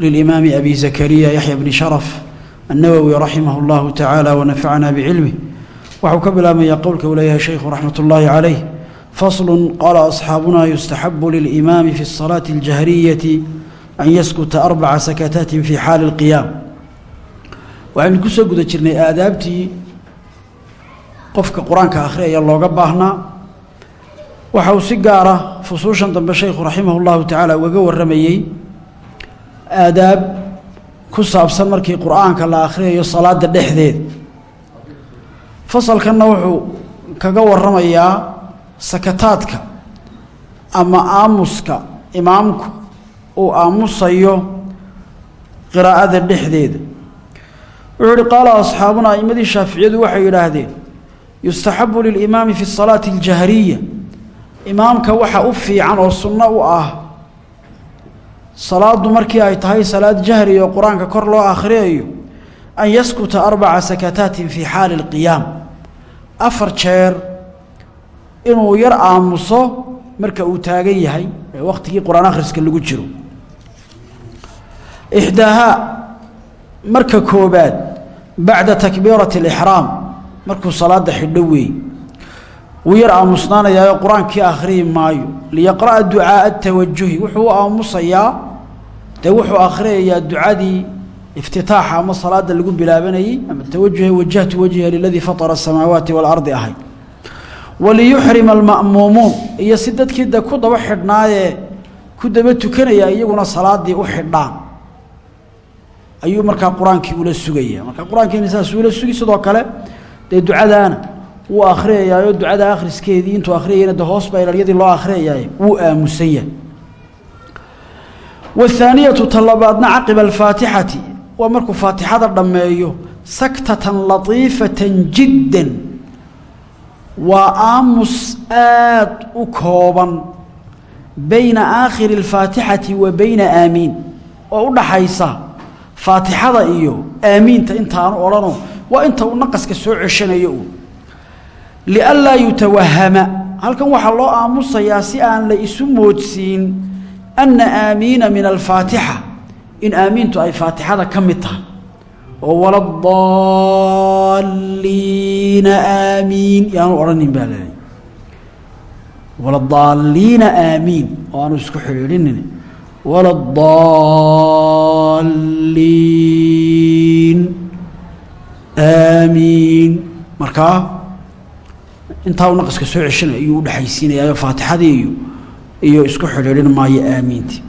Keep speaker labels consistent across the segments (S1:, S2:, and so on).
S1: للإمام أبي زكريا يحيى بن شرف النووي رحمه الله تعالى ونفعنا بعلمه وحكى من يقول كوليها شيخ رحمة الله عليه فصل قال أصحابنا يستحب للإمام في الصلاة الجهرية أن يسكت أربع سكتات في حال القيام وعن كسو قد جرني آدابتي قفك قرآن كآخرية يالله قباهنا وحو سقارة فصوشا ضم الشيخ رحمه الله تعالى وقوى الرميي aadaab ku saabsan markii qur'aanka la akhriyayo salaada dhexdeed. Fasalkanna wuxuu kaga waramayaa sakataadka ama aamuska imaamku uu aamusayo qiraa'ada dhexdeeda. Wuxuu ihi qaala asxaabuna a'imadii shaaficiyadu waxay yidhaahdeen yustaxabu lilimaami fi salaati aljahriya imaamka waxa u fiican oo sunno u ah salaadu markii ay tahay salaad jahri oo qur'aanka kor loo akhriyayo an yaskuta arbaca sakataatin fii xaali اlqiyaam afar jeer inuu yar aamuso marka uu taagan yahay ee wakhtigii qur'aan akhriska lagu jiro. Ixdaahaa marka koobaad bacda takbiirati alixraam markuu salaada xidho weey wuu yar aamusnaanayaayoo qur'aankii akhrihi maayo. Liyaqra'a ducaaa atawajuhi wuxuu aamusayaa dee wuxuu akhriyayaa ducadii iftitaaxa ama salaada lagu bilaabanayey ama tawajuhe wajahtu wajha liladii fatara asamaawaati waalardi ahay. Waliyuxrima alma'muumuun. Iyo si dadkii de ku daba xidhnaayee ku daba tukanaya iyaguna salaadii u xidhaan. Ayuu markaa qur'aankii ula sugaya marka qur'aankiina saasuu ula sugi sidoo kale dee ducadaana wuu akhriyayaayo ducada akhriskeedii intuu akhriyayna de hoos baa ilalyadii loo akhriyayaaye wuu aamusan yahay waathaaniyatu talabaadna caqiba alfaatixati waa markuu faatixada dhammeeyo saktatan latiifatan jiddan waa aamus aad u kooban bayna aakhiri alfaatixati wa bayna aamiin oo u dhaxaysa faatixada iyo aamiinta intaanu odhanoo waa inta uu naqaska soo ceshanayo u. Lianlaa yutawahama halkan waxaa loo aamusayaa si aan la isu moodsiin anna aamiina min alfaatixa in aamiintu ay faatixada ka mid tahay. oo waladaalliina aamiin yaanu odhanin baa leehay waladaalliina aamiin oo aanu isku xidhiidhinin waladaalliin aamiin markaa intaa u naqaska soo ceshanay ayuu udhexaysiinayaayo faatixadii iyo isku xidhiidhin maayo aamiintii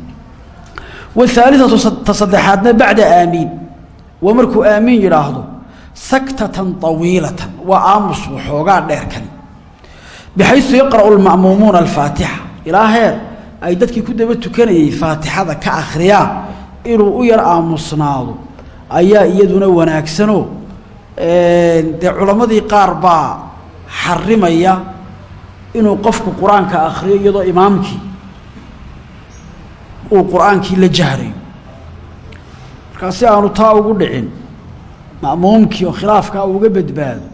S1: wahaaliatu ta saddexaadna bacda aamiin. Waa markuu aamiin yidhaahdo saktatan طawiilatan waa aamus waxoogaa dheerkani bixaysu yaqra'u lma'muumuuna alfaatixa. Ilaa heer ay dadkii ku daba tukanayay faatixada ka akhriyaan inuu u yar aamusnaado ayaa iyaduna wanaagsanoo dee culammadii qaar baa xarimaya inuu qofku qur'aanka akhriyo iyadoo imaamkii uu qur'aankii la jahrayo. Markaa si aanu taa ugu dhicin ma'muumkii oo khilaafkaa uga badbaado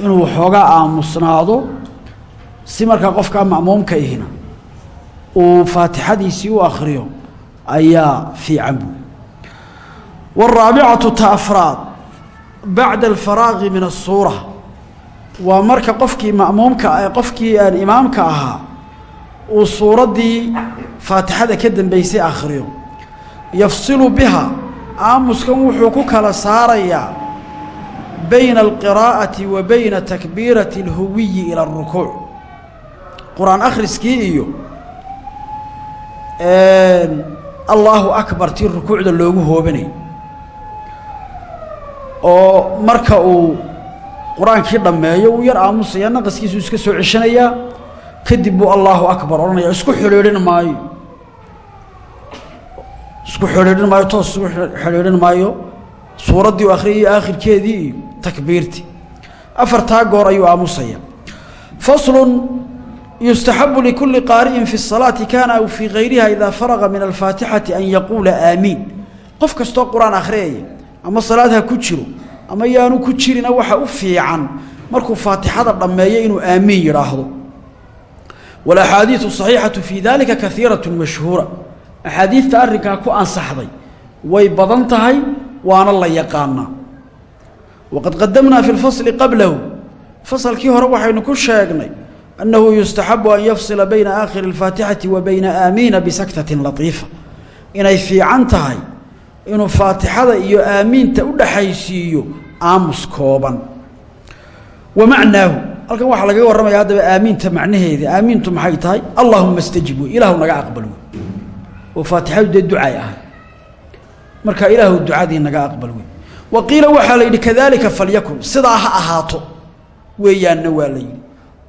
S1: inuu waxoogaa aamusnaado si markaa qofkaa ma'muumka ihina uu faatixadiisii u akhriyo ayaa fiican bu waraabicatu ta afraad bacda alfaraaqi min waa marka qofkii ma'muumka qofkii aan imaamka ahaa uu suuraddii faatixada ka dambaysay akhriyo. Yafsilu biha aamuskan wuxuu ku kala saarayaa bayna alqiraa'ati wa bayna takbiirati اlhuwiyi ila اrukuuc qur'aan akhriskii iyo allaahu akbar tii rukuucda loogu hoobanay oo marka uu qur'aankii dhammeeyo wuu yar aamusayaa naqaskiisuu iska soo ceshanayaa kadib buu allaahu akbar odhanaya isku xidhiidhin maayo. Isku xidhiidhin maayo toos isku xidhiidhin maayo. Suuraddii u akhriyay aakhirkeedii iyo takbiirtii afartaa goor ayuu aamusaya faslun yustaxabu likulli qaari'in fi الsalaati kana aw fii gayriha ida faraga min alfaatixati an yaquula aamiin. Qof kastoo qur'aan akhriyaya ama salaad ha ku jiro ama yaanu ku jirina waxa u fiican markuu faatixada dhammeeyo inuu aamiin yidhaahdo walaxaadiidu saxiixatu fii dalika kaiiratu mashhuura. Axaadiidta arrinkaa ku ansaxday way badan tahay waana la yaqaanaa. Waqad qadamnaa fi lfasli qablahu. Fasalkii hore waxaynu ku sheegnay annahu yustaxabu an yafsila bayna aakhiri alfaatixati wa bayna aamiina bisaktatin latiifa. Inay fiican tahay inuu faatixada iyo aamiinta u dhaxaysiiyo aamus kooban. Wa macnaahu halkan waxaa lagaga warramaya haddaba aamiinta macnaheeda. Aamiintu maxay tahay? Allaahuma stajib wey naga aqbal wey oo faatixadu marka ilaahu ducadii naga aqbal wa qiila waxaa la yidhi kadalika falyakun sidaa ha ahaato weeyaanna waa la yidhi.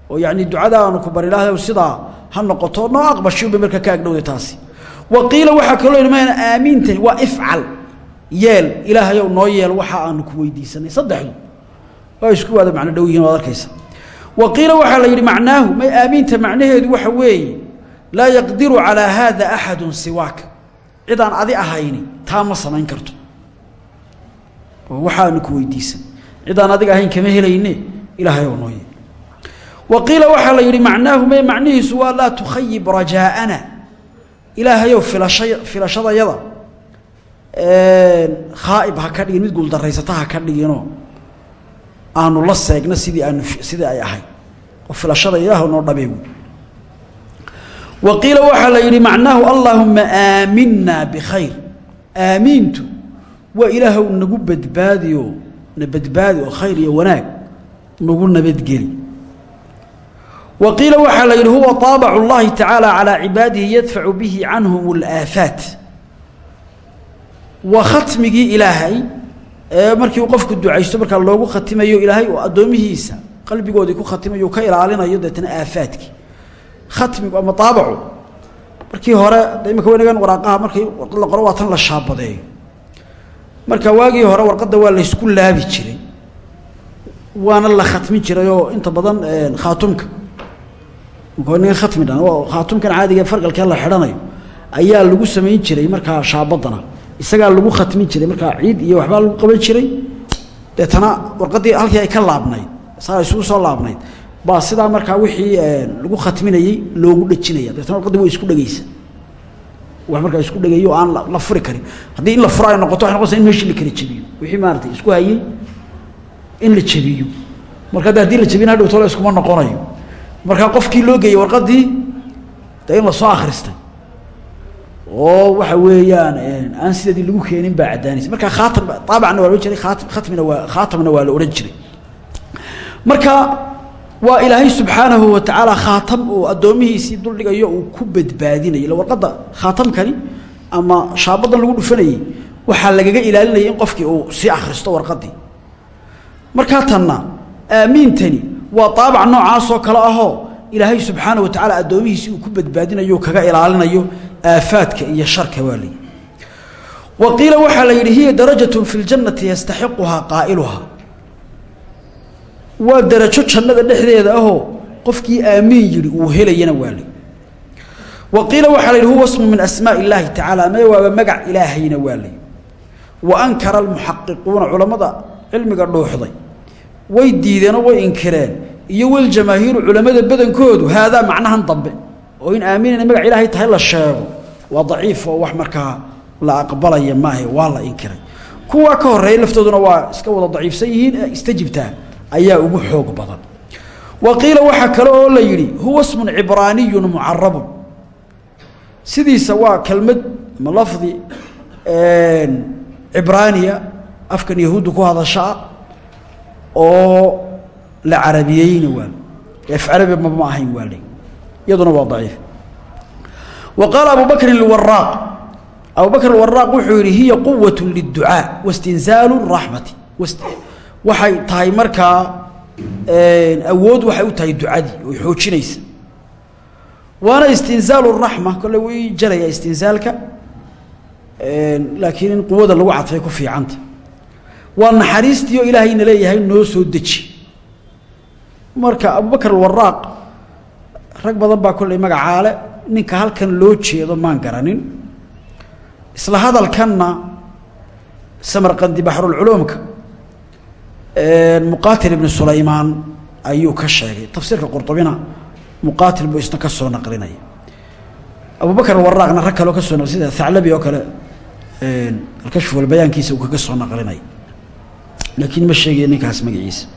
S1: Oo yacni ducada aanu ku bari lahay sidaa ha noqoto noo aqbashiunbay marka ka taasi. Wa qiila waxaa kaloo yidhi mayna aamiintani waa ifcal yeel ilaahayow noo yeel waxa aanu ku weydiisanay. Saddexdu waa isku waada macno dhow yihiin waad arkaysa. Wa qiila waxaa la yidhi macnaahu may aamiinta macnaheedu waxa weeye laa yaqdiru calaa haada axadun siwaaka. Cid adi ahayni taa ma karto. Oo waxaanu ku weydiisan. Cid adiga ahayn kama helayne ilaahay oo noo yeel. Wa qiila waxaa la yidhi macnaahu may macnihiisu waa laa tukhayib rajaa'ana. Ilaahayow filasha filashadayada khaaib ha ka dhigin mid guuldarraysata ha ka dhiginoo aanu la seegno sidii aanu sidii ay ahayd oo filashada ilaahu noo dhabeey wa qiila la yidhi macnaahu allaahuma aaminaa bikhayr aamiintu waa ilaahow nagu badbaadioo na badbaadi oo khayr iyo wanaag nagu nabadgeli wa qiila waxaa la yidhi huwa taabacu llaahi tacaala calaa cibaadihi yadfacu bihi canhum alaafaat waa khatmigii ilaahay markii uu qofku ducaysto markaa loogu khatimayo ilaahay oo addoomihiisa qalbigoodii ku khatimayo ka ilaalinayo deetana aafaadkii khatmigu ama taabacu markii hore de imika weynagan waraaqaha markii la qoro waa tan la shaabadeeyo. Marka waagii hore warqadda waa laysku laabi jiray. Waana la khatmin jiray oo inta badan khaatumka. Maka khatmi dhan khaatumkan caadiga fargalkee la xidhanayo ayaa lagu samayn jiray markaa shaabadana isagaa lagu khatmin jiray markaa ciid iyo waxbaa lagu qaban jiray. Deetana warqaddii halkii ay ka laabnayd saa isugu soo laabnayd baa sidaa markaa wixii lagu khatminayey loogu dhejinaya deetana warqaddii way isku dhegeysa wax markaa isku dhegeeyo o aan la furi karin. Haddii in la furo ay noqoto waxay noqonaysa in meeshii la kala jebiyo. Wixii maaratay isku hayey in la jebiyo. Marka hadda haddii la jebina hadhow tole iskuma noqonayo. Markaa qofkii loo geeyey warqaddii dee in la soo akhristay oo waxa weeyaan aan sideedii lagu keenin baa caddaanaysa. Marka khaatam taabacna waa ohan jiray khatmina waa khaatamna waa la marka waa ilaahay subxaanahu wa tacaala khaatam uu addoomihiisii duldhigayo uu ku badbaadinayo ila warqadda khaatamkani ama shaabadan lagu dhufanayey waxaa lagaga ilaalinaya in qofkii uu sii akhristo warqaddii. Markaa tanna aamiintani waa taabac noocaasoo kale ahoo ilaahay subxaana wa tacaala addoomihiisii uu ku badbaadinayo kaga ilaalinayo aafaadka iyo sharka waa layihi wa la yidhi hiya darajatun fi ljannati yastaxiquhaa qaa'iluhaa. Waa darajo jannada dhexdeeda ahoo qofkii aamiin yidhi uu helayana waa layihi wa la yidhi huwa smu min asmaaءi اllaahi tacaala me waaba magac ilaahayna waa wa ankara almuxaqiquuna culammada cilmiga dhuuxday way diideenoo way inkireen iyo waljamaahiiru culammada badankoodu haadaa macnahan dambe. Oo in aamin inay magac ilaahay tahay la sheego waa daciif oo wax markaa la aqbalaya maahe waa la inkiray. Kuwaa ka horreeya laftooduna waa iska wada daciifsan yihiin istajibtaa ayaa ugu xoog badan. Wa qiila waxaa kale oo la yidhi huwa smun cibraaniyun mucarabun sidiisa waa kelmad ama lafdi cibraaniya afkan yahuudda ku hadashaa oo la carabiyeyna waa af carabi ma ma ahayn waa le iyaduna waa daciif wa qaala abu bakri lwaraaq abu bakr waraaq wuxuu yihi hiya quwat liducaa wastinzaalu raxmati waxay tahay markaa awood waxay u tahay ducadii oy xoojinaysa. Waana istinzaalu raxma kolle way jaraya istinzaalka laakiin in quwada lagu cadfay ku fiicanta. Waa naxariistii oo ilaahayna leeyahay noo soo deji. Marka abubakr alwaraaq rag ninka halkan loo jeedo maan garanin. Isla hadalkanna samarqandi baxrulculuumka muqaatil ibnu sulaymaan ayuu ka sheegay. Tafsiirka qurطubina muqaatil buu isna ka soo naqlinaya abubakr waraaqna rag kaleo ka soo naqli sida oo kale alkashf walbayaankiisa uu kaga soo naqlinaya laakiin ma sheegaya ninkaas magaciisa.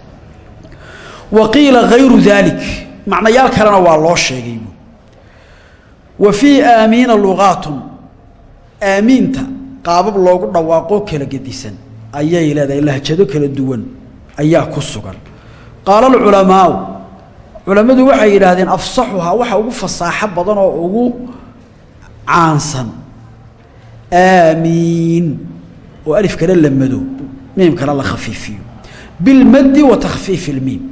S1: Wa qiila hayru dalik macnayaal kalena waa loo sheegay wa fii aamiina lugaatun. Aamiinta qaabab loogu dhawaaqoo kala gedisan. Ayay leedahay lahjado kala duwan. Ayaa ku sugan. Qaala alculamaau culammadu waxay yidhaahdeen afsaxuhaa waxa ugu fasaaxo badan oo ugu caansan. Aamiin. Oo alifkana la mado miimkana la khafiifiyo. Bilmaddi wa takhfiifi ilmiim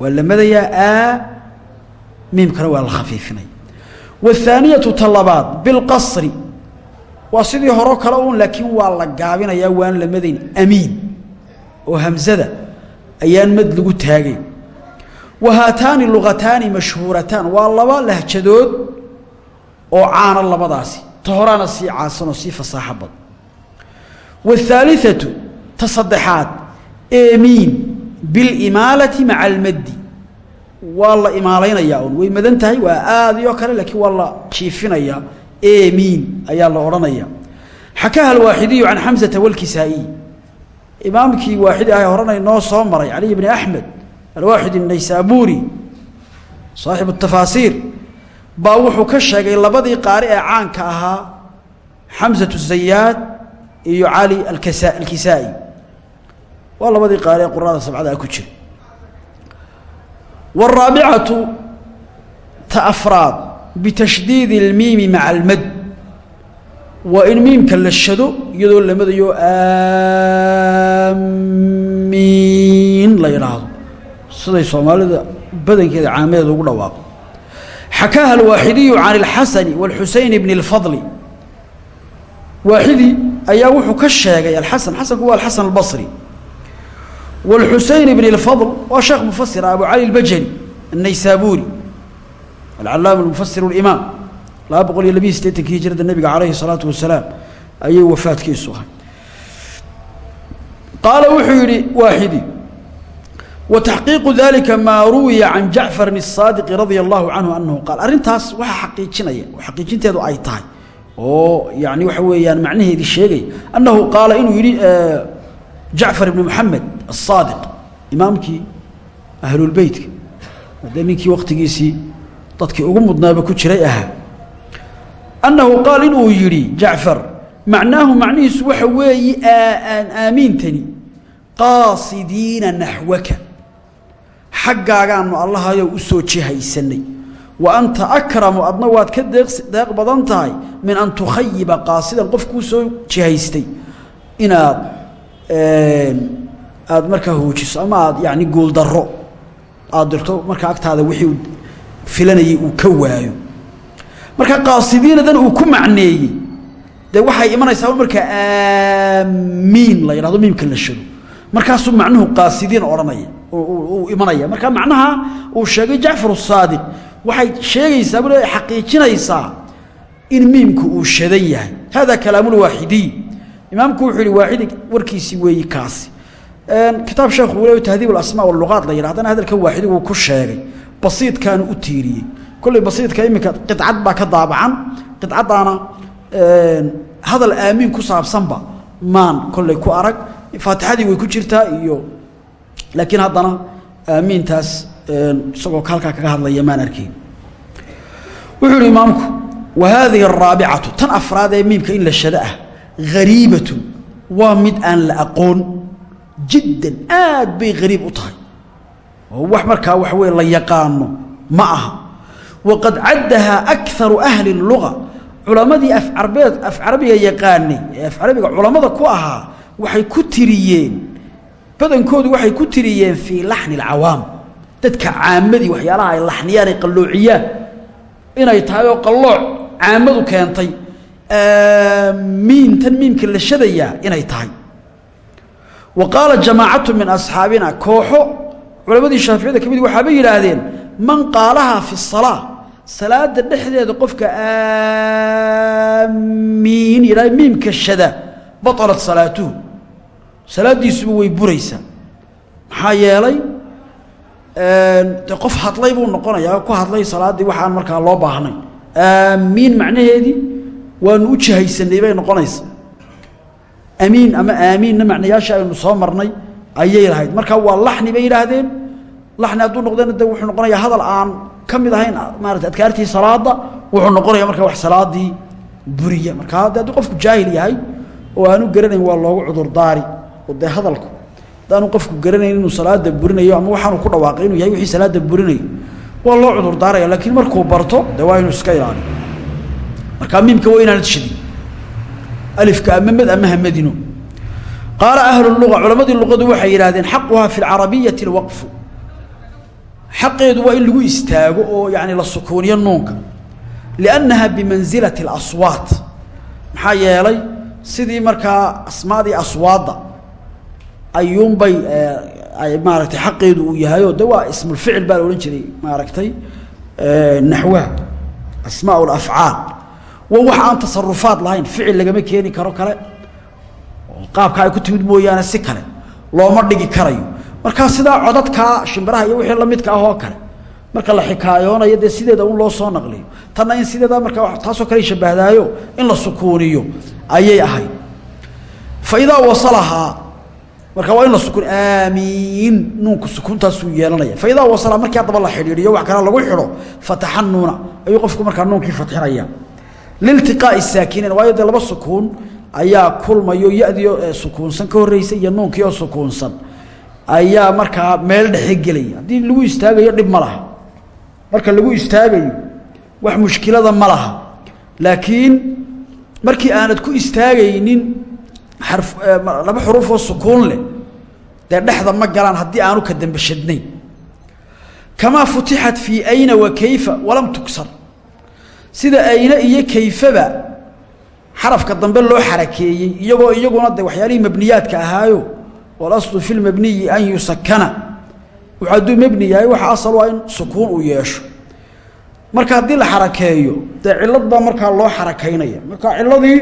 S1: waa la madayaa aa miimkana waa la khafiifinaya waathaaniyatu ta labaad bilqasri waa sidii horo kale uun laakiin waa la gaabinayaa waan la madayn. amiin oo hamsada ayaan mad lagu taagayn wa haataani lugataani mashhuurataan waa laba lahjadood oo caana labadaasi. ta horaana sii caansanoo sii fasaaxo badan waathaaliatu ta saddexaad eemiin bilimaalati maca almaddi waa la imaalaynayaa way madan tahay waa aadayoo kale laakiin waa la jiifinayaa. Emiin ayaa la odhanaya. Xakaha alwaaxidiyu can xamsata walkisaa'iy imaamkii waaxidi ah ee horena inoo soo maray caliy bni axmed alwaaxidi naysaabuuri saaxibu tafaasiir baa wuxuu ka sheegay labadii qaari ee caanka ahaa xamsatu zayaad iyo cali alkisaa'i. Waa labadii qaari ee qurada sabcada ku jira wالraabicatu ta afraad bitashdiid اlmiimi maca almad waa in miimka la shado iyadoo la madayo aamiin la yidhaahdo siday soomaalida badankeeda caamadeeda ugu dhawaaqo xakaaha alwaaxidiyu can اlxasani wاlxuseyn bni اlfadli waaxidi ayaa wuxuu ka sheegay alxasan xasanku waa alxasan albasri wاlxuseyn bni اlfadl waa sheekh mufasira abu cali اlbajali الnaysaburi alcalaama mufasir اlimaam laba boqol iyo labiyi siddeetankii hijrada nebiga calayhi الsalaatu wasalaam ayay wafaadkiisu ahay qaala wuxuu yidhi waaxidi wa taxqiiqu dalika maa ruwiya can jacfarin الsaadiqi radia allahu canhu anahu qaal arrintaas waxaa xaqiijinaya oo xaqiijinteedu ay tahay oo yani waxa weeyaan macnaheedii sheegay annahu qaala inuu yidhi jacfar ibni moxamed aلsaadiq imaamkii ahlulbeytka haddee ninkii waktigiisii dadkii ugu mudnaaba ku jiray ahaa. Annahu qaal inuu yidhi jacfar macnaahu macnihiisu waxa weeye aamiintani qaasidiina naxwaka xaggaagaanu allahayow u soo jihaysanay. Wa anta akramu adna waad ka deeq badan tahay min an tukhayiba qaasidan qof kuu jihaystay. Inaad aada markaa hoojiso ama aad yani guuldaro aada dirto markaa agtaada wixii filanayay uu ka waayo. Marka qaasidiinadan uu ku macneeyey dee waxay imanaysaa markaa aamiin la yidhahdo miimka la shado markaasuu macnuhu qaasidiin odhanaya uu imanaya. Marka macnaha uu sheegay jacfar الsaadiq waxay sheegaysaa bule xaqiijinaysaa in miimku uu shadan yahay. Hada kalaamulwaaxidiy imaamku wuxuu yihi waaxidi warkiisii weeyi kaasi. Kitaab sheekhu waliba tahdiib alasmaa waluqaat la yidhahdana hadalkan waaxidiguu ku sheegay basiidkaanu u tiiriyey. Kolley basiidka iminka qidcad baa ka daabacan qidcaddaana hadal aamiin ku saabsanba maan kolley ku arag. Faatixadii way ku jirtaa iyo laakiin haddana aamiintaas isagoo halkaa kaga hadlaya maan arkayn wuxuu ihi imaamku wa haadihi araabicatu tan afraad ee miimka in la shado ah hariibatun waa mid aan la aqoon jiddan aad bay hariib u tahay oo wax markaa waxa weye la yaqaano ma aha waqad caddahaa akaru ahli اluga culammadii afcarbeed af carabiga yaqaanay ee af carabiga culammada ku ahaa waxay ku tiriyeen badankoodu waxay ku tiriyeen fii laxni اlcawaam dadka caamadii waxyaalaha ay laxniyaan ay qalloociyaan inay tahay oo qallooc caamadu keentay miintan miimka la shadayaa inay tahay. Wa qaala jamaacatu min asxaabina kooxo culamadii shaaficiyada ka mid waxaabay yidhaahdeen man qaalaha fi salaa salaada dhexdeeda qofka aamiin yidhah miimka shada batalat salaatuhu. Salaaddiisuba way buraysaa maxaa yeelay de qof hadlay buu noqonayaa ku hadlay salaaddii waxaan markaa loo baahnay. Aamiin macnaheedii waanu u jihaysanay bay noqonaysa. Amiin ama aamiinna macnayaasha aynu soo marnay ayay lahayd. Marka waa laxni bay yidhaahdeen. Laxni hadduu noqdana de wuxuu noqonayaa hadal aan ka mid ahayn maarata adkaartii salaada wuxuu noqonaya marka wax salaadii buriya. Marka hadduu qofku jaahil yahay oo aanu garanayn waa loogu cudurdaari dee hadalku haddaanu qofku garanayn inuu salaada burinayo ama waxaanu ku dhawaaqay inuu yahay wixii salaada burinayo waa loo cudurdaaraya. Laakiin markuu barto de waa inuu iska ilaaliyo marka miimka waa inaan shidin. Alifka ama mad ama hamadino qaala ahlu luga culamadii luqadu waxay yidhahdeen xaquhaa fi lcarabiyati alwaqfu. Xaqeedu waa in lagu istaago oo yani la sukuuniyo nuunka. Liannaha bimansilati اlaswaat maxaa yeelay sidii markaa asmaadii aswaadda ayuunbay ay maaragtay xaqeedu uu yahayo de waa ismulficil baa la odhan jiray maaragtay naxwaha asmaa lafcaal wa wax aan tasarufaad lahayn ficil lagama keeni karo kale. Qaabka ay ku timid mooyaane si kale looma dhigi karayo. Markaa sidaa codadkaa shimbiraha iyo wixii lamidka ah oo kale marka la xikaayoonayo dee sideeda un loo soo naqliyo. Tanna in sideeda markaa taasoo kale shabahdaayo in la sukuuniyo ayay ahayd. Fa idaa wasalahaa marka waa in la sukuun aamiin nuunku sukuuntaasuu yeelanaya. Fa idaa wasalahaa markii haddaba la xidhiidhiyo wax kale lagu xidho fataxa ayuu qofku markaa nuunkii fatxinaya liltiqaa'i saakiniin waayo dee laba sukuun ayaa kulmayo yadiio sukuunsan ka horreysa iyo nuunkii sukuunsan ayaa markaa meel dhexe gelaya haddii lagu istaagayo dhib ma laha marka lagu istaagayo wax mushkilada ma laha laakiin markii aanad ku istaagaynin xarf laba xuruufoo sukuun leh dee dhexda ma galaan haddii aanu ka dambe shadnayn kamaa futixat fii ayna wa kayfa walam tugsar sida ayna iyo kayfaba xarafka dambe loo xarakeeyey iyagoo iyaguna de waxyaalihii mabniyaadka ahaayo walaslu fi lmabniyi an yusakana wuxuu hadduu mebni yahay waxa asal waa in sukuun uu yeesho. Marka haddii la xarakeeyo dee cilad baa markaa loo xarakaynaya. Marka ciladii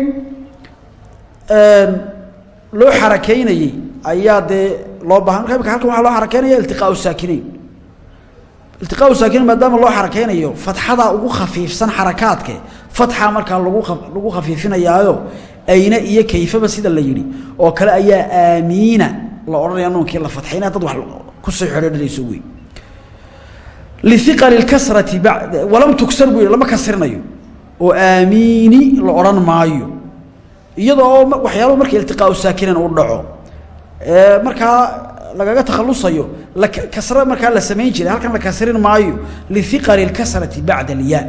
S1: loo xarakeynayey ayaa dee loo baahan. Marka imika halkan waxaa loo xarakeynaya iltiqaau saakinayn iltiqaau saakinayn maadaama loo xarakeynayo fatxada ugu khafiifsan xarakaadke fatxa markaa lagu khafiifinayaayo ayna iyo kayfaba sida la yidhi oo kale ayaa aamiina la odhanaya nuunkii la fatxayna dad wax ku soo xidhiidhinayso wey liiqali lkasrati ba walam tugsar buu yidhi lama kasrinayo oo aamiini la odhan maayo. Iyadoo waxyaaba marka iltiqaau saakinin uu dhaco markaa lagaga takhalusayo kasre markaa la samayn jiray halkan la kasrin maayo liiqali اlkasrati bacda alya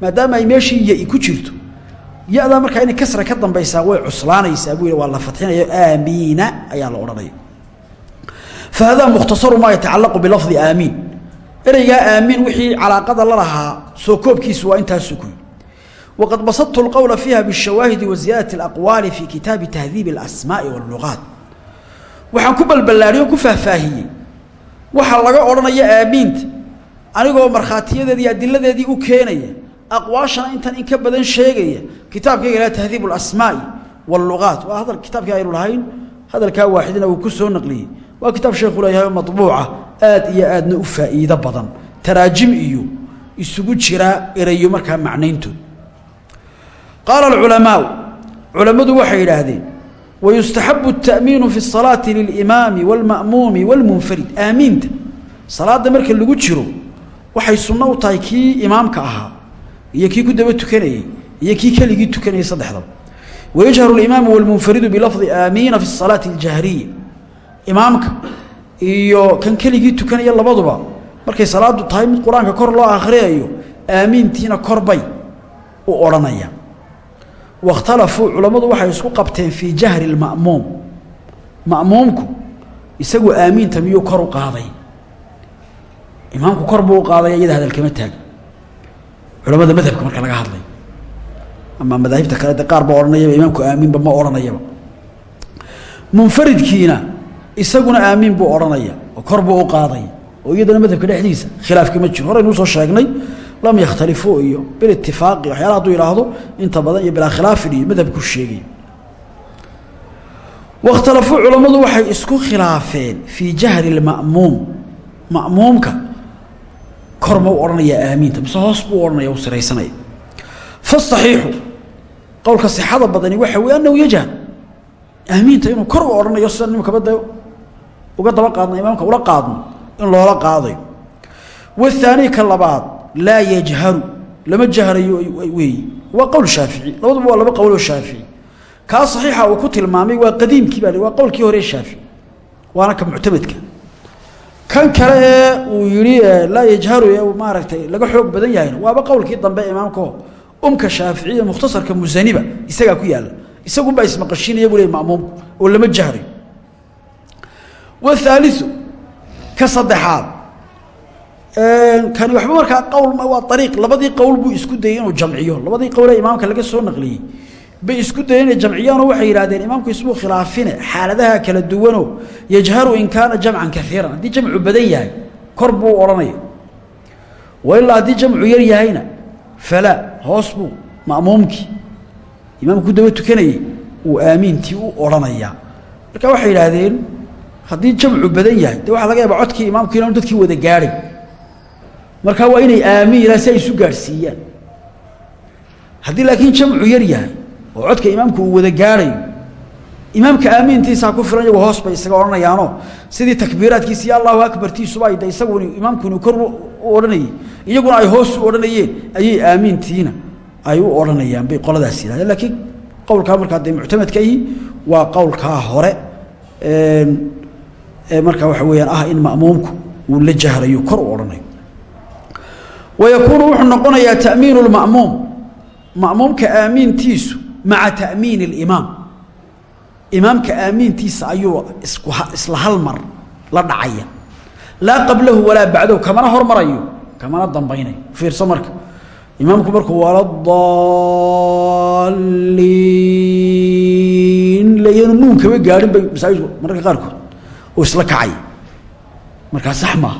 S1: maadaama ay meeshii ya ku jirto ya-daa markaa inay kasra ka dambaysaa way cuslaanaysaa buu yidhi waa la fadxinayo aamiina ayaa la odhanaya fa hada mukhtasaru maa yatacalaqu bilafdi aamiin ereygaa aamiin wixii calaaqada la lahaa soo koobkiisu waa intaasu ku waqad basadtu اlqowla fiiha biاshawaahidi wa ziyaadati اlaqwaali fi kitaabi tahdiib اlasmaaءi wاllugaat waxaan ku balballaadhiyo ku faahfaahiyey. Waxaa laga odhanaya aamiinta anigoo markhaatiyadeeda iyo adiladeedii u keenaya aqwaashana intan in ka badan sheegaya kitaabkayga laha tahdiib alasmaa'i waallugaat waa hadal kitaabkii aynu lahayn hadalkaa waaxidina uu ku soo naqliyey. Waa kitaab sheekhu leeyahay oo madbuuca aad iyo aadna u faa'iido badan. Taraajim iyo isugu jiraa erayo markaa macnayntood qaala alculamaau culammadu waxay yidhaahdeen wayustaxabu التa'miinu fi الصalaati lilimaami wاlma'muumi wاlmunfarid aamiinta salaadda marka lagu jiro waxay sunno u tahay kii imaamka ahaa iyo kii ku daba tukanayey iyo kii keligii tukanayay saddexdaba wayajharu اlimaamu wاlmunfaridu bilafdi aamiina fi الصalaati اljahriya imaamka iyo kan keligii tukanaya labaduba markay salaadu tahay mid qur-aanka kor loo akhriyayo aamiintiina korbay u odhanaya waاkhtalafuu culammadu waxay isku qabteen fii jahri اlma'muum ma'muumku isagu aamiinta miyuu kor u qaaday imaamku kor buu u qaadaya iyada hadalkama taag culamada madhabka marka laga hadlay ama madaahibta kale de qaar ba odhanayaba imaamku aamiinba ma odhanayaba munfaridkiina isaguna aamiin buu odhanaya oo kor buu u qaadaya oo iyadana madhabka dhexdiisa khilaafka ma jiro horaynu u soo sheegnay lam yakhtalifuu iyo bilitifaaqi waxyaala haduu yidhaahdo inta badan iyo bilaa khilaafin iyo madhabku sheegay. Wakhtalafuu culammadu waxay isku khilaafeen fii jahri اlma'muum ma'muumka. Kor ma u odhanayaa aamiinta. Mise hoos buu odhanaya u siraysanaya. Fasaxiixu qowlka sixada badani waxa wey annahu yajhar aamiinta inuu kor u odhanayo sida nimkaba de uga daba laa yajharu lama jahrayo weeyi. Waa qowl shaafici labaduba waa laba qowloo shaafici. Kaa saxiixa uu ku tilmaamay waa qadiimkii baa waa qowlkii hore shaafici waana ka muctamadka kan kale ee uu yihi laa yajharu ee maaragtay laga xoog badan yahayna waaba qowlkii dambe imaamko umka shaaficiya mukhtasarka musaniba isagaa ku yaalla. Isagunbaa ismaqashiinaya buu le kani waxba markaa qowl waa ariiq labadii qowl buu isku dayey inuu jamciyo. Labadii qowlee imaamka laga soo naqliyey. Bay isku dayeen inay jamciyaanoo waxay imaamku ismuu khilaafine xaaladaha kala duwanoo yajharu in kaana jamcan kaiiran haddii jamcu badan yahay kor buu odhanaya wa ilaa haddii jamcu yar yahayna falaa hoos buu imaamku ku daba tukanayey uu aamiintii u odhanayaa. Marka waxay yidhaahdeen haddii jamcu badan yahay de waxaa laga yaaba codkii imaamku inaanu dadkii wada gaadhay marka waa inay aamiin si ay isu gaadhsiiyaan haddii laakiin jamcu yar yahay oo codka imaamku uu wada gaadhayo imaamka aamiintiisaa ku filan iyagu hoos bay isaga odhanayaanoo sidii takbiiraadkiisa iyo allahu akbartiisuba ay de isagu imaamkuni kor u odhanayey iyaguna ay hoos u odhanayeen ayay aamiintiina ay u odhanayaan bay qoladaas yidhahdeen laakiin qowlkaa markaa dee muctamadka ihi waa qowlkaa hore ee markaa waxa weeyaan ah in ma'muumku uu la jahrayo kor u odhanayo wa yakuunu wuxuu noqonayaa ta'miinu lma'muum ma'muumka aamiintiisu maca ta'miini اlimaam imaamka aamiintiisa ayuu isla hal mar la dhacaya laa qablahu walaa bacdahu kamana hormarayo kamana dambaynayo fiirso marka imaamku markuu waladaliin leyanu nuun kama gaadhin bay masaajidku mararka qaarkood oo isla kacaya markaa sax maaha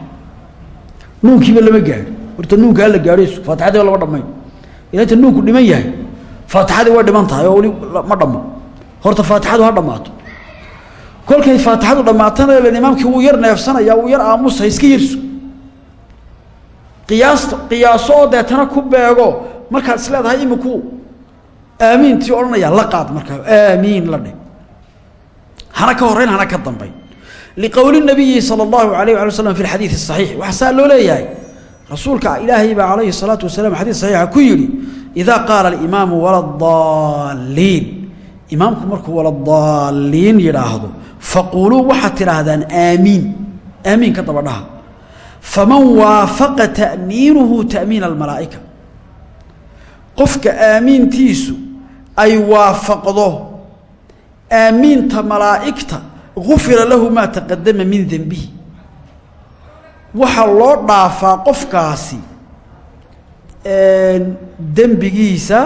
S1: nuunkiiba lama gaadhin horta nuunka hala gaadhayso faatixadiiba lama dhammayn ila inta nuunku dhiman yahay faatixadii way dhiman tahay oo ma dhammo. Horta faatixadu ha dhammaato. Kolkay faatixadu dhammaatana len imaamkii wuu yar neefsanaya wuu yar aamusa iska yarso qiyaasta qiyaaso deetana ku beego markaad is leedahay iminku aamiintii odhanaya la qaad markaa. Aamiin la dheh hana ka horrayn hana ka dambayn. Liqowli nabiyi sala allahu alayh wala slam fi lxadiidi saxiix. Waxaa saa loo leeyahay rasuulka ilaahay baa calayhi salaatu wasalaam xadiis saxiixa ku yidhi idaa qaala alimaamu waladaalliin imaamku markuu waladaalliin yidhaahdo faquuluu waxaad tidhaahdaan aamiin. Aamiin ka daba dhaha faman waafaqa ta'miinuhu ta'miina almalaa'ika. Qofka aamiintiisu ay waafaqdo aamiinta malaa'igta gufira lahu maa taqadama min dembihi waxaa loo dhaafaa qofkaasi dembigiisa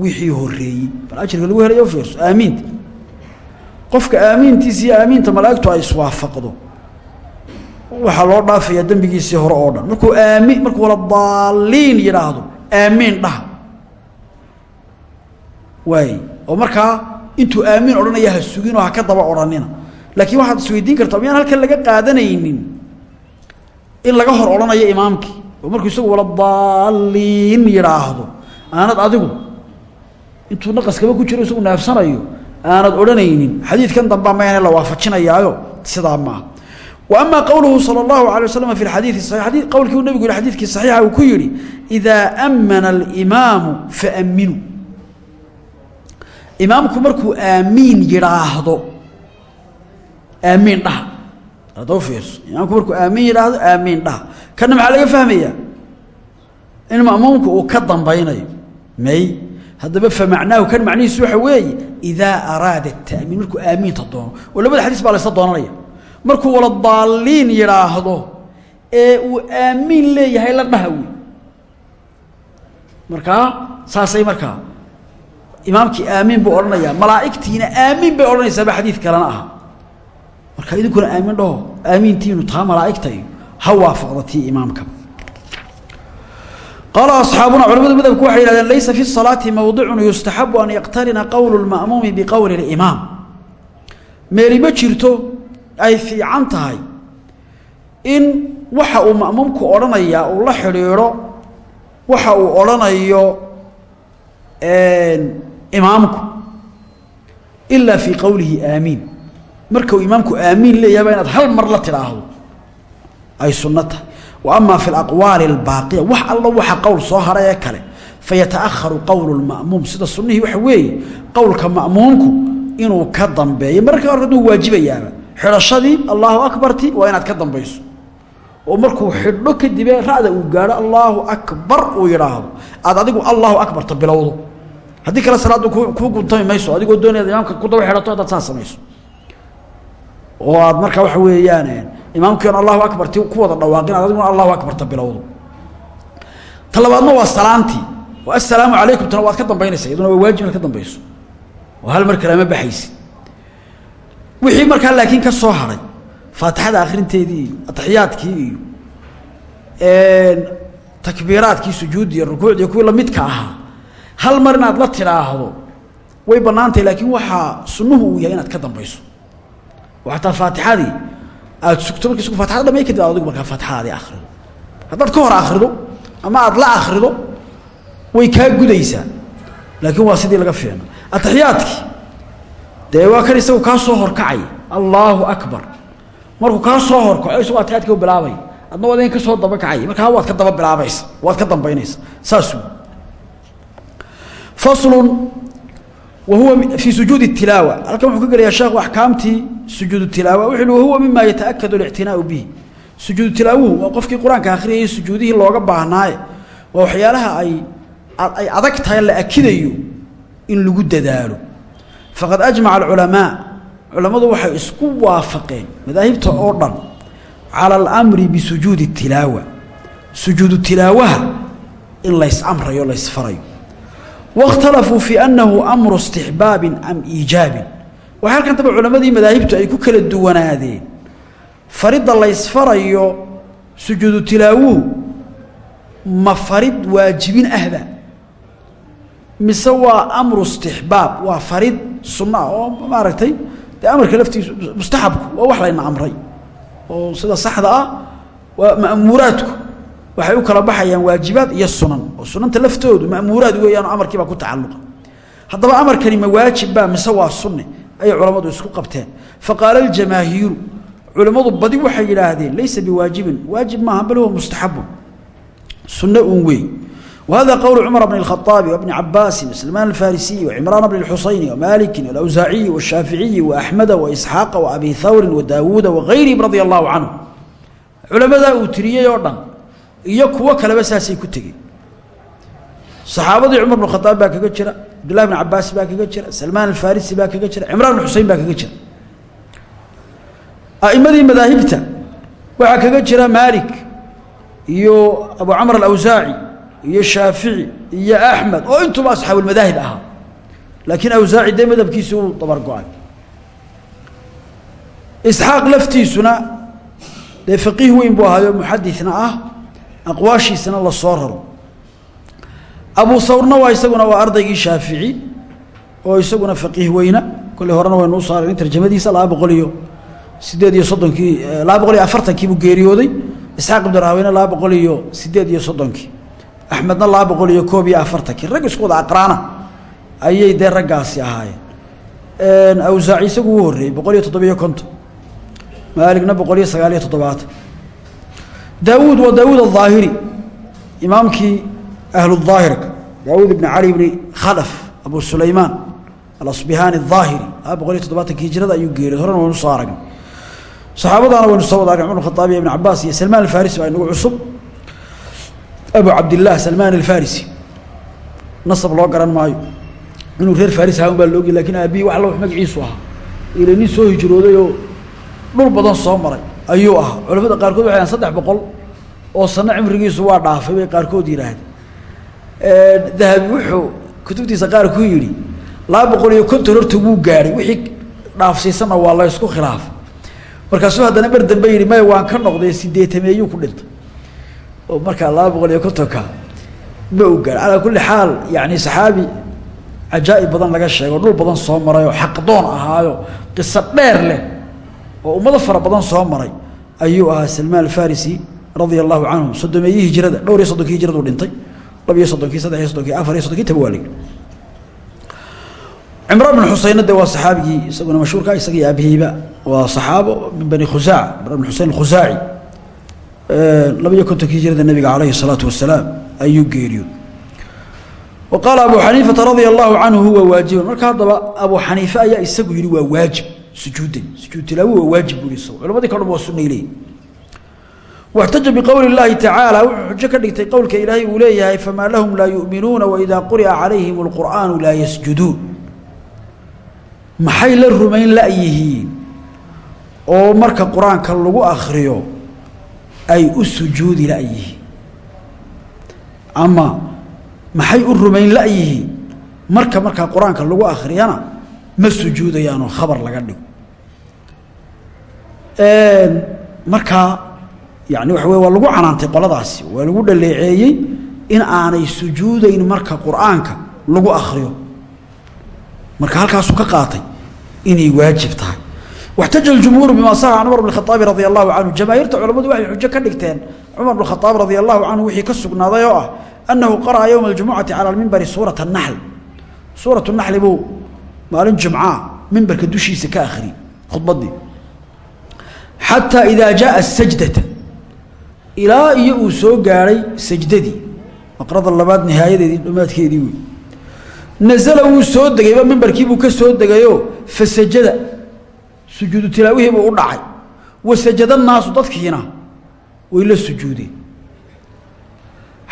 S1: wixii horeeyey bal ajirka lagu helayo fiirso aamiinta qofka aamiintiisa iyo aamiinta malaa'igtu ay iswaafaqdo. Waxaa loo dhaafayaa dembigiisii hore oo dhan. Markuu aamiin markuu wala daaliin yidhaahdo aamiin dhaha. Waay oo markaa intuu aamiin odhanaya ha suginoo ha ka daba odhanina. Laakiin waxaad isweydiin kartaa miyaan halkan laga qaadanaynin in laga hor odhanayo imaamkii. Oo markuu isagu wala daaliin yidhaahdo aanad adigu intuu naqaskaba ku jiro isagu neefsanayo aanad odhanaynin. Xadiidkan dambaa mayane la waafajinayaayo. Sidaa maaha. Wa ama qowluhu sala allahu alay waslm fi xadiidi ai qowlkii uu nebigu yihi xadidkii saxiixa uu ku yidhi idaa ammana alimaamu faaminuu imaamku markuu aamiin yidhaahdo aamiin dhaha hadda fiirso. Imaamku markuu aamiin yidhaahdo aamiin dhaha kana maxaa laga fahmayaa? In ma'muumku uu ka dambaynayo. May haddaba famacnaahu kan macnihiisu waxa weeye idaa araada ta'miin markuu aamiinta doono. Oo labada xadiis baa laysa doonanaya. Wala daaliin yidhaahdo ee uu aamiin leeyahay la dhaha wey saasay markaa imaamkii aamiin buu odhanayaa. Malaa'igtiina aamiin bay odhanaysaaba xadiid kalena aha marka idinkuna aamin dhaho aamiintiinu taa malaa'igta iyo ha imaamka. Qaala asxaabuna culamada madhabku waxay yihahdeen laysa fi salaati mowdicun yustaxabu an yaqtarina qowlu lma'muumi biqowli اlimaam meeli ma jirto ay fiican tahay in waxa uu ma'muumku odhanayaa uu la xidhiidho waxa uu odhanayo imaamku ilaa fii qowlihi aamiin marka uu imaamku aamiin leeyahaba inaad hal mar la tidhaahdo ay sunno tahay. Wa ama fi alaqwaali albaaqiya wax alla waxa qowl soo hara ee kale. Fayata'aharu qowlu lma'muum sida sunnihii waxa weeye qowlka ma'muumku inuu ka dambeeyo. Mararka qaarkood wuu waajibayaaba xidhashadii allahu akbarti waa inaad ka dambayso. Oo markuu xidho kadibe ra'da uu gaadho allaahu akbar uu yidhaahdo aad adigu allahu akbarta bilowdo. Haddii kale salaaddu kuu guntami mayso adigoo doonayad imaamka ku daba xidhato haddaad saa samayso oo aad markaa waxa weeyaan imaamkii on allahu akbar ti ku wada dhawaaqin aad adiguna allahu akbarta bilowdo ta labaadna waa salaantii. Oo assalaamu calaykum tana waad ka dambaynaysa iyaduna waa waajib ka dambayso. Oo hal mar kalama baxaysi. Wixii markaa laakiin ka soo haray faatixada akhrinteedii iyo ataxiyaadkii iyo takbiiraadkii sujuuddii rukuucdii kuwii lamidka ahaa hal mar inaad la tidhaahdo way bannaantahay laakiin waxaa sunnuhu uu yahay inaad ka dambayso oo xataa faatixadii. Aada sugto markii isku fatixada dhamay kadib aad adigu markaa faatixadaadii akhrido. Haddaad ka hor akhrido ama aada la akhrido way kaa gudaysaa. Laakiin waa sidii laga fiicna ataxiyaadkii dee waa kan isagu kaa soo horkacay. Allaahu akbar. Markuu kaa soo horkaco isagoo ataxiyaadka u bilaabay adna waad in ka soo daba kacay markaa waad wahuwa fii sujuud tilaaw halkan wuxuu ka gelayaa sheekhu axkaamtii sujuud tilaawa wuxuu wahuwa mima yataakadu اlictinaau bihi sujuud tilaawuhu waa qofkii qur'aanka akhriyayay sujuudihii looga baahnaaye waa waxyaalaha ay ay adag tahay la akidayo in lagu dadaalo faqad ajmaca alculamaa culammadu waxay isku waafaqeen madaahibta oo dhan cala almri bisujuudi اtilaawa sujuudu tilaawaha in lays amrayo laysfarayo waاkhtalafuu fii annahu amru istixbaabin am iijaabin waxay halkan daba culammadii madaahibtu ay ku kala duwanaadeen faridda laysfarayo sujuudu tilaawuhu ma farid waajibin ahba mise waa amru istixbaab waa farid sunno ah oo maaragtay dee amarka laftiisu mustaxabku waa wax layna amray oo sida saxda ah waa ma'muuraadku waxay u kala baxayaan waajibaad iyo sunan oo sunanta laftoodu ma'muuraad weeyaan oo amarkii baa ku tacalluqa haddaba amarkani ma waajibba mise waa sunne ayay culammadu isku qabteen faqaala aljamaahiiru culammadu badi waxay yidhaahdeen laysa biwaajibin waajib maaha bal huwa mustaxabun sunno uun weey وهذا قول عمر بن الخطاب وابن عباس وسلمان الفارسي وعمران بن الحصين ومالك والأوزاعي والشافعي وأحمد وإسحاق وأبي ثور وداود وغيرهم رضي الله عنهم علماء أوترية يوردن iyo kuwo kaleba saasay ku tegeen saxaabadii cumar bn khadaab baa kaga jira cabdullahi bn cabaas baa kaga jira salmaan alfarisi baa kaga jira cimraan bn xusein baa kaga jira. A'imadii madaahibta waxaa kaga jira maalik iyo abu camr alawsaaci iyo shaafici iyo axmed oo intuba asxaabulmadaahib ahaa. Laakiin awsaaci dee madhabkiisi uu dabar go'ay. Isxaaq laftiisuna dee faqiih weyn buu ahaayo muxadisna ah aqwaashiisana la soo raro. Abu sawrna waa isaguna waa ardaygii shaafici oo isaguna faqiih weyna. Kolley horena waynu saareen tarjamadiisa laba boqol iyo sideed iyo soddonkii laba boqol iyo afartankii buu geeriyooday. Isxaaq ibnu rahaweyne laba boqol iyo sideed iyo soddonkii. Axmedna laba boqol iyo koob iyo afartankii. Rag isku wada aqraana ayay dee raggaasi ahaayeen. Awsaaci isagu u horreeyey boqol iyo toddobiyo konton. Maaligna boqol iyo sagaal toddobaatan daawuud waa daawuud الظaahiri imaamkii ahluلظaahirka daawuud ibn cali bni khalaf abu sulaymaan alasbihaani الظaahiri laba boqol iyo toddobaatankii hijrada ayuu geeriy horena waynu soo aragnay saxaabadaana waynu soo wada argnay cumar khaaab iyo ibn cabaas iyo salmaan alfarisi baa inagu cusub abu cabdillaah salmaan alfarisi nasab loo garan maayo inuu reer faris ahaa un baa loogi lakin aabihi wax alla wax magaciisu ahaa ila nin soo hijrooday oo dhul badan soo maray ayuu ahaa culamada qaarkood waxay saddex boqol oo sano cimrigiisu waa dhaafay bay qaarkood yidhaahdeen. Dahabi wuxuu kutubtiisa qaar ku yidhi laba boqol iyo konton horta wuu gaadhay wixii dhaafsiisanna waa la ysku khilaafay. Markaasuu haddana ber dambe yidhi maya waan ka noqday sideetameeyuu ku dhintay. Oo markaa laba boqol iyo kontonka ma u gaar calaa kulli xaal yani saxaabi cajaa'ib badan laga sheego dhul badan soo maray oo xaqdoon ahaayo qiso dheer leh oo ummado fara badan soo maray ayuu ahaa salmaan alfarisi radia allahu canhu soddomeeyii hijrada dhowr iyo soddonkii hijradu dhintay laba iyo soddonkii saddex iyo soddonkii afar iyo soddonkii taba waa la yidhi cimraan bin xuseyna de waa isaguna mashhuurka isaga iyo aabihiyba waa saxaabo min bani khusaac cimraan bin xuseyn alkhusaaci laba iyo kontonkii hijrada nabiga calayhi الsalaatu wasalaam ayuu geeriyood wa qaala abu xaniifata radia allahu canhu huwa waajiban marka haddaba abu xaniife ayaa isagu yihi sujuudan sujuud tilaawi waa waajib buu isagu culammadii ka dhan waa sunay leeyihin واxtaja bqowli الlahi tacaalى wuxuu xujo ka dhigtay qowlka ilaahay uu leeyahay famaa lahum laa yuؤminuuna waإida quri'a calayhim اlqur'aanu laa yasjuduun maxay la rumayn la-yihiin oo marka qur-aanka lagu akriyo ay u sujuudi la-yihiin ama maxay u rumayn la-yihiin marka markaa qur-aanka lagu akriyana ma sujuudayaanoo khabar laga dhigo markaa yani waxa wey waa lagu canaantay qoladaasi waa lagu dhaleeceeyey in aanay sujuudayn marka qur'aanka lagu akriyo marka halkaasuu ka qaatay inay waajib tahay. Waxtaja jumhuuru bima saxa can cumar bn khaaabi radia allahu canhu jamaahiirta culamadu waxay xujo ka dhigteen cumar bn khaaab radia allahu canhu wixii ka sugnaaday oo ah annahu qara'a yowma aljumucati cala lmimbari suurata naxl suuratu naxli buu maalin jumcaa mimbarka dushiisa xataa idaa jaaa sajdata ilaa iyo uu soo gaadhay sajdadii. Maqrada labaad nihaayadeedii dhammaadkeedii wey nasala wuu soo degayba mimbarkiibuu ka soo degayoo fasajada sujuudu tilaawihiibuu u dhacay. Wa sajada naasu dadkiina way la sujuudeen.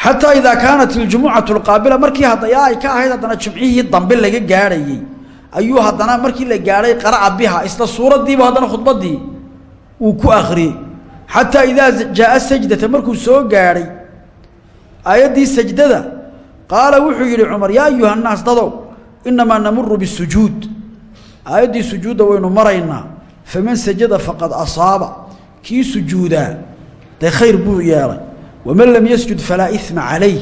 S1: Xataa idaa kaanat iljumucatu alqaabila markii haddayaa ay ka ahayd haddana jumcihii dambe laga gaadhayey ayuu haddana markii la gaadhay qara'a biha isla suuraddiiba haddana khudbaddii uu ku akhriyey xataa idaa jaaa sajdata markuu soo gaadhay aayaddii sajdada qaala wuxuu yidhi cumar yaa ayuha nnaas dadow inamaa namuru bisujuud. Aayaddii sujuudda waynu maraynaa faman sajada faqad asaaba. Kii sujuudaa dee khayr buu yeelay. Waman lam yasjud falaa ima calayh.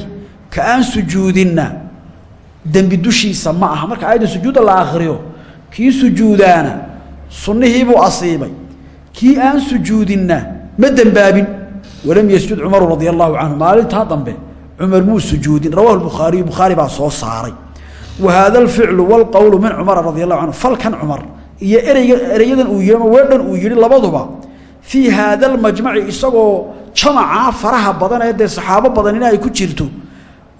S1: Ka aan sujuudinna dembi dushiisa ma aha. Marka aayadda sujuudda la akhriyo kii sujuudaana sunnihiibuu asiibay kii aan sujuudinna ma dembaabin. Walam yasjud cumaru radia allahu canhu maalintaa dambe cumar muu sujuudin. Rawahu bukhaariyu bukhaari baa soo saaray. Wa haada alficlu walqowlu min cumara radia allahu canhu falkan cumar iyo ereyga ereyadan uu yihi ama weedhan uu yihi labaduba fii haada almajmaci isagoo jamacaa faraha badan ee dee saxaabo badanina ay ku jirto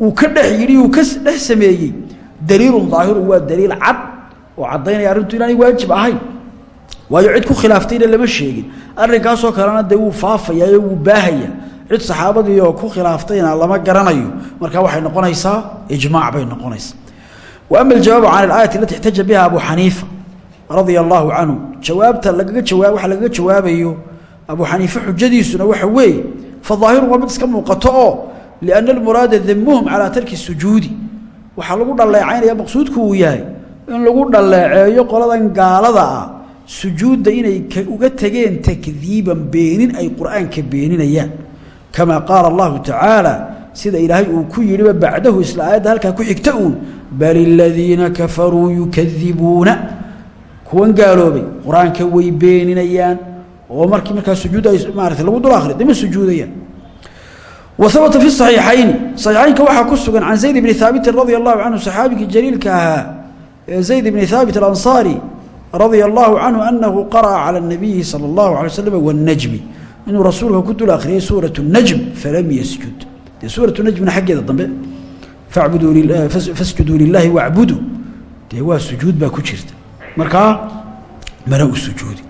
S1: uu ka dhex yidhi uu ka sameeyey. Daliilun daahirun waa daliil cad oo caddaynaya arrintu inaanay waajib ahayn waayo cid ku khilaaftayna lama sheegin. Arrinkaasoo kalena dee wuu faafaya wuu baahaya. Cid saxaabadii oo ku khilaaftayna lama garanayo. Marka waxay noqonaysaa ijmaac bay noqonaysaa. Wa ama aljawaabu can alaayati alati ixtaja biha abu xaniifa radia allaahu canhu jawaabta lagaga waxa lagaga jawaabayo abu xaniife xujadiisuna waxa weeye fadaahiru waa mid iska muuqato oo lianna almuraada damuhum calaa tarki sujuudi. Waxaa lagu dhaleecaynaya maqsuudku uu yahay in lagu dhaleeceeyo qoladan gaalada ah sujuudda inay uga tegeen takdiiban beenin ay qur'aanka beeninayaan. Kamaa qaala allahu tacaala sida ilaahay uu ku yidhiba bacdahu isla aayadda halkaa ku xigta uun. Bal iladiina kafaruu yukadibuuna kuwan gaaloobay qur'aanka way beeninayaan. Oo markii markaa sujuudda ay maarata lagu dul akhri dama sujuudayaan. Wa habata fi saxiixayni. Saxiixaynka waxaa ku sugan can zayd bni haabitin radia allahu canhu saxaabigii jaliilka ahaa zayd bni haabit alansaari radia allaahu canhu anahu qara'a cala nabiyi sala allahu alay wasalam wanajmi inuu rasuulka ku dul akhriyey suurat najm falam yasjud. Dee suuratu najmna xaggeeda dambe. Fasjuduu lilaahi wacbuduu dee waa sujuud baa ku jirta. Markaa mana u sujuudi.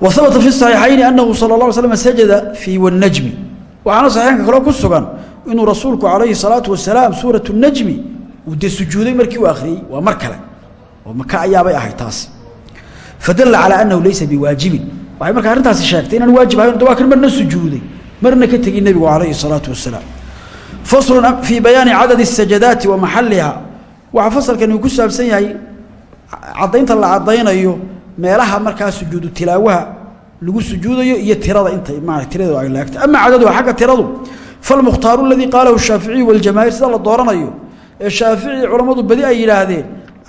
S1: Wa habata fi صaxiixayni anahu sala اla alay slam sajada fii wanajmi waxaana saxiixanka kale ku sugan inuu rasuulku calayhi salaatu wasalaam suuratu najmi uu dee sujuuday markii uu akhriyey waa mar kale oo maka ayaabay ahayd taasi fadalla calaa annahu laysa biwaajibin. Waxay markaa arrintaasi sheegtay inaan waajib ahayn waa kan marna sujuuday marna ka tegin nebigu calayhi salaatu wasalaam faslun fii bayaani cadadi الsajadaati wa maxaliha waxaa fasalkani uu ku saabsan yahay caddaynta la caddaynayo meelaha markaa sujuudu tilaawaha lagu sujuudayo iyo tirada intay maarata tiradeedu ay laagtay ama cadaduha xagga tiradu. Falmukhtaaru aladii qaalahu shaaficiyu waljamaahir sida la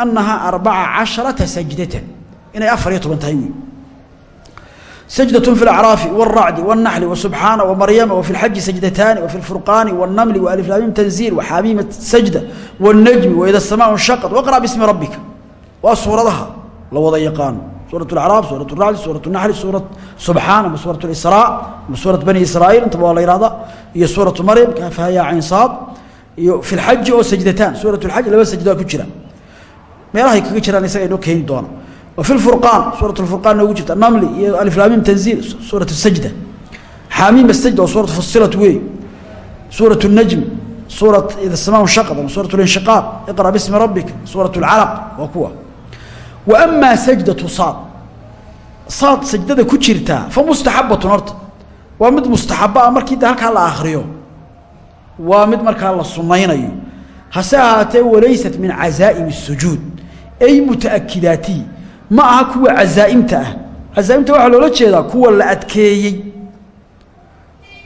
S1: annahaa arbaca casharata sajdatan inay afar iyo toban tahay wey سجدة في الأعراف والرعد والنحل وسبحان ومريم وفي الحج سجدتان وفي الفرقان والنمل وألف لام تنزيل وحميمة سجدة والنجم وإذا السماء انشقت واقرأ باسم ربك وسورتها لو ضيقان سورة الأعراف سورة الرعد سورة النحل سورة سبحان وسورة الإسراء وسورة بني إسرائيل انت الله إرادة هي سورة مريم كافها يا عين meelahay kaga jiraan isaga inoo keeni doona wa fi lfurqaan suurat lfurqaan noogu jirta namli iyo aliflaamiim tanziil suurat sajda. Xaamiim asajda oo fusilat wey suurat najm suurat idasamaau shaqad ama suurat iqra bismi rabbika suurat lcalaq waa kuwa. Wa amaa sajdatu saad. Saad sajdada ku jirtaa fa mustaxabatun horta. Waa mid mustaxaba ah markii de la akriyo waa mid markaa la sunaynayo hase ahaatee walaysat min cazaa'im الsujuud ay mutaakidaati ma aha kuwa cazaaimta ah. Cazaaimta waxaa loola jeedaa kuwa la adkeeyey.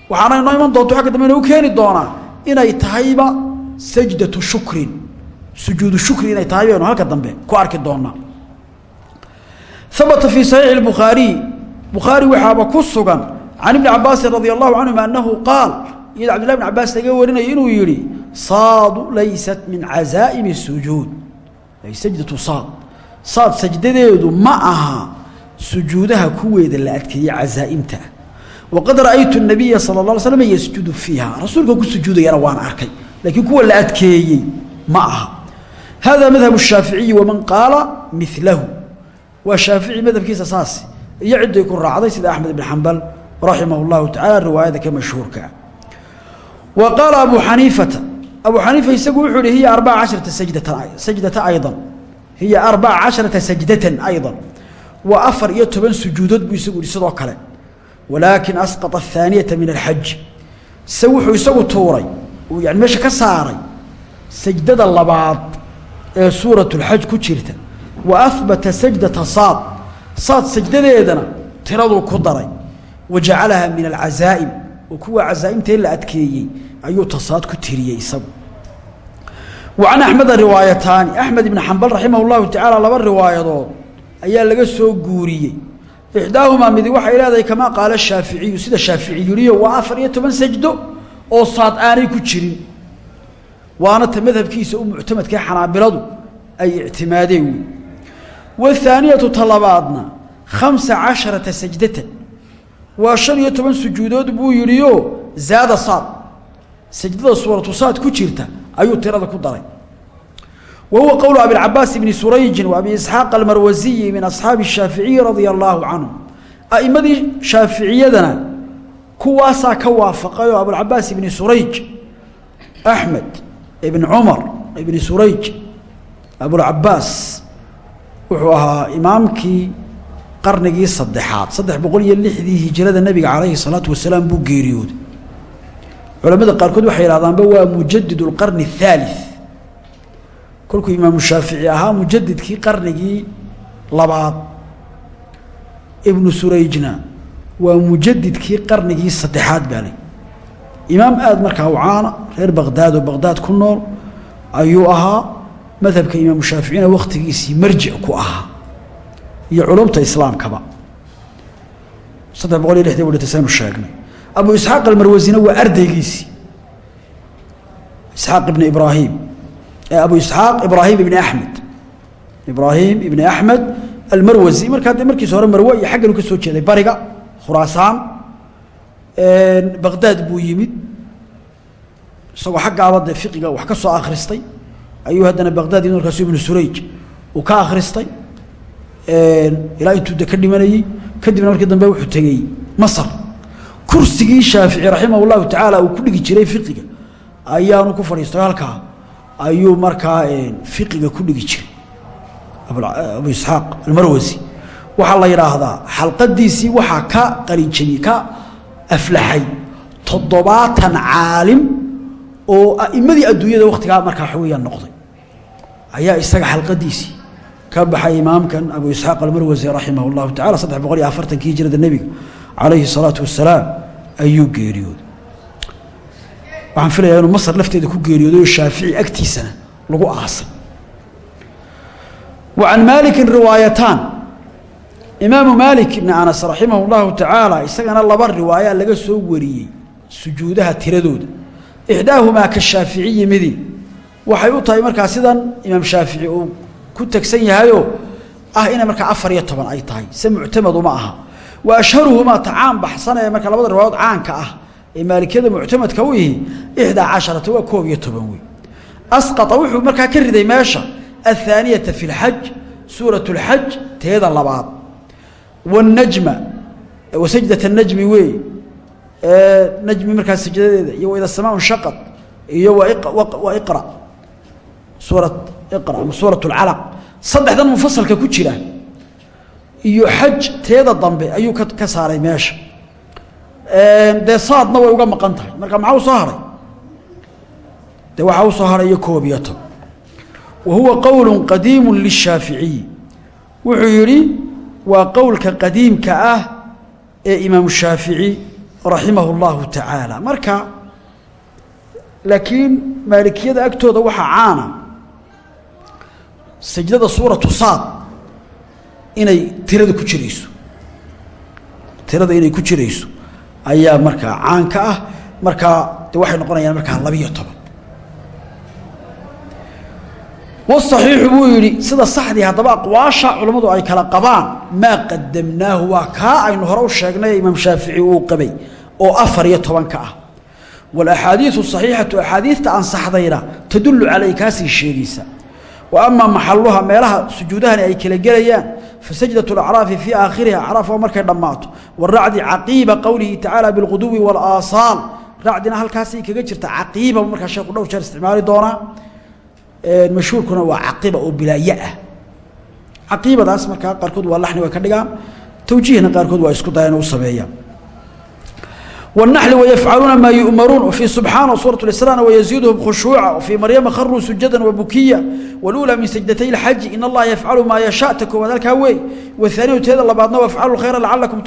S1: Waxaana inoo iman doonto agga dambe inagu keeni doonaa inay tahayba sajdatu shukrin. Sujuudu shukri inay tahay baynu halka dambe ku arki doonaa abata fii saxiixi اbukhaariy bukhaari waxaaba ku sugan can ibni cabaasin radia allahu canhuma anahu qaal iyado cabdillah bn cabaas laga warinayo inuu yihi saadu laysat min cazaa'imi ay sajdatu saad. Saad sajdadeedu ma aha sujuudaha kuweeda la adkeeye casaaimta waqad ra'aytu nabiya sala la slam yasjudu fiiha. Rasuulka ku sujuudayana waan arkay laakiin kuwa la adkeeyey ma aha. Hada madhab shaaficiyi waman qaala milahu waa shaafici madhabkiisa saas. Iyo ku raacday sida axmed ibn xambal raximah llahu tacala riwaayada ka wa qaala abu xaniifata abu xaniifa isagu wuxuu ihi hiya arbaa casharata sajdatan sajdata aydan. Hiya arbaa casharata sajdatan aydan. Waa afar iyo toban sujuudood buu isagu ihi sidoo kale. Walaakin asqaطa ahaaniyata min alxaji se wuxuu isagu tuuray uu yani meesha ka saaray sajdada labaad ee suurat اlxaj ku jirta. Wa ahbata sajdata saad. Saad sajdadeedana tiraduu ku daray. Wa jacalaha min alcazaa'im. Oo kuwa cazaa'imtee la adkeeyey ayuu tasaad ku tiriyey isagu wa can axmeda riwaayataani axmed ibni xambal raximah llahu tacaala laba riwaayadood ayaa laga soo guuriyey. Ixdaahumaa midi waxay leedahay kamaa qaala shaaficiyu sida shaafici yidhiyo waa afar iyo toban sajdo oo saad aanay ku jirin. Waana ta madhabkiisa u muctamadkae xanaabiladu ay ictimaadeen wey waathaaniyatu talabaadna khamsa casharata sajdatan waa shan iyo toban sujuudood buu yidhiyo zaada saad sajdada suuratu saad ku jirta ayuu tirada ku daray wa huwa qowlu abicabaas bni surayjin wa abi isxaaq almarwasiyi min asxaabi الshaaficiyi radia allaahu canhum a'imadii shaaficiyadana kuwaasaa ka waafaqay oo abulcabaas ibni surayj axmed ibn cumar ibni surayj abulcabaas wuxuu ahaa imaamkii qarnigii saddexaad saddex boqol iyo lixdii hijrada nebiga calayhi salaatu wasalaam buu geeriyooday culamada qaarkood waxay yidhahdaanba waa mujadid اlqarni الثaalث kolkuu imaamu shaafici ahaa mujadidkii qarnigii labaad ibnu surayjna waa mujadidkii qarnigii saddexaad baa ley imaam aada markaa ucaana reer baqdaad oo baqdaad ku nool ayuu ahaa madhabka imaamu shaaficina wakhtigiisii marjic ku ahaa iyo culumta islaamkaba saddex boqol iyo lixdii budhita saynu sheegnay abu isxaaq almarwasina waa ardaygiisii isxaaq ibni ibraahim abu isxaaq ibraahim ibni axmed ibraahim ibni axmed almarwasi markaa dee markiisa hore marwe iyo xagganu ka soo jeeday bariga khuraasaan baqdaad buu yimid. Isagoo xaggaaba dee fiqiga wax ka soo akhristay ayuu haddana baqdaad yimid markaasu ibnu surayj uu ka akhristay ilaa intuu de ka dhimanayey kadibna markii dambe wuxuu tegey masar kursigii shaafici raximah llahu tacaala uu ku dhigi jiray fiqiga ayaanu ku fadhiistay halkaa ayuu markaa fiqiga ku dhigi jiray abu isxaaq almarwasi waxaa la yidhaahdaa xalqadiisii waxaa ka qalinjabiyey ka aflaxay toddobaatan caalim oo a'imadii adduunyada wakhtigaa markaa waxa weeyaan noqday ayaa isaga xalqadiisii ka baxay imaamkan abu isxaaq almarwasi raximah اllahu tacala saddex boqol iyo afartankii hijrada nebiga calayhi الsalaatu wasalaam ayuu geeriyooday. Waxaan filayaa inuu masar lafteeda ku geeriyooday oo shaafici agtiisana lagu aasay. Wa can maalikin riwaayataan. Imaamu maalik ibni anas raximah اllahu tacaala isagana laba riwaaya laga soo wariyey sujuudaha tiradooda. Ixdaahumaa ka shaaficiyi midi. Waxay u tahay markaa sidan imaam shaafici uu ku tegsan yahayoo ah inay markaa afar iyo toban ay tahay. Se muctamaduma aha wa ashharuhumaa ta caan baxsan ee marka labada riwaadood caanka ah ee maalikiyada muctamadka u yihi ixdaa casharata waa koob iyo toban wey asqaa wuxuu markaa ka riday meesha athaaniyata fi lxaj suurat lxaj teeda labaad. Wanajma wasajdat anajmi iyo xaj teeda dambe ayuu ka saaray meesha. Dee saadna way uga maqan tahay. Marka maxaa u soo haray? Dee waxaa u soo haray iyo koob iyo toban wa huwa qowl qadiimu lishaaficiyi wuxuu yidhi waa qowlka qadiimka ah ee imaamu shaafici raximah اllahu tacaala. Marka laakiin maalikiyada agtooda waxaa caana. Sajdada suuratu saad inay tirada ku jirayso. Tirada inay ku jirayso ayaa markaa caanka ah markaa de waxay noqonayaan markaa labiyo toban. Wasaxiixu buu yidhi sida saxdii haddaba aqwaasha culammadu ay kala qabaan maa qadamnaahu waa kaa aynu hore u sheegnay imaam shaafici uu qabay oo afar iyo tobanka ah. Walaxaadiiu saxiixatu axaadiidta ansaxdayna tadullu calay kaasii sheegaysa. Wa amaa maxaluha meelaha sujuudahani ay kala gelayaan fasajdat lacraafi fii aakhiriha acraaf waa markay dhammaato waracdi caqiiba qowlihi tacaala bilquduwi walaasaal racdina halkaasay kaga jirta caqiiba markaa sheeku dhowr jeer isticmaali doonaa mashhuurkuna waa caqiba oo bilaaye ah caqiibadaas markaa qaarkood waa laxni way ka dhigaan tawjiihna qaarkood waa isku dayaan u sameeyaan والنحل ويفعلون ما يؤمرون وفي سبحانه سورة الإسراء ويزيدهم خشوعا وفي مريم خروا سجدا وبكيا والأولى من سجدتي الحج إن الله يفعل ما يشاء تكون ذلك هوي والثانية تهذا الله بعضنا وافعلوا الخير لعلكم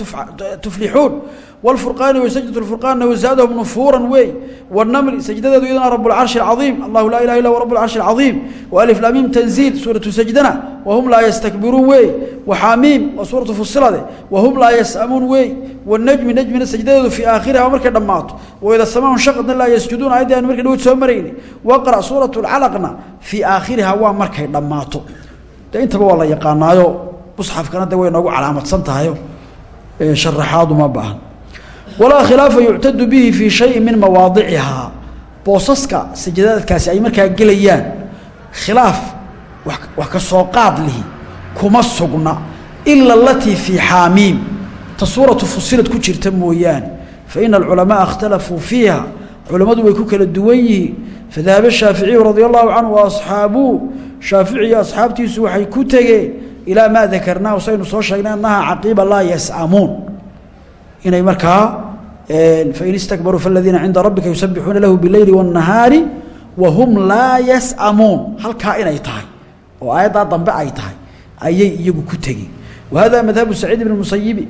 S1: تفلحون والفرقان وسجدة الفرقان وزادهم نفورا وي والنمل سجدة إذن رب العرش العظيم الله لا إله إلا هو رب العرش العظيم وألف لاميم تنزيل سورة سجدنا وهم لا يستكبرون وي وحاميم وسورة فصلة وهم لا يسأمون وي والنجم نجم سجدة في آخرها ومركا دمات وإذا السماء انشقت لا يسجدون أيضا مركا دوت سومرين وقرأ سورة العلقنا في آخرها ومركا دمات ده انت بقى والله يقانايو مصحف كانت وين أقول علامة سنتهايو شرحاض ما بأهن walaa khilaafa yuctadu bihi fii shayin min mawaadicihaa boosaska sajadaadkaasi ay markaa gelayaan. Khilaaf wax ka soo qaad lihi. Kuma sugna ila alatii fii xaamiim. Ta suuratu fusilad ku jirta mooyaane. Fa ina alculamaaa اkhtalafuu fiiha. Culammadu way ku kala duwan yihiin. Fadahaba shaaficiyu radia allahu canhu waasxaabuu shaafici iyo waxay ku tegeen ilaa maa dakarnaahu. Saynu soo sheegnay annaha caqiiba laa yas'amuun. Inay markaa fain istakbaruu faladiina cinda rabbika yusabixuuna lahu bileyli wاnnahaari wahum laa yas'amuun halkaa inay tahay oo aayaddaa dambe ay tahay ayay iyagu ku tegeen wahada madhabu saciid bn musayibi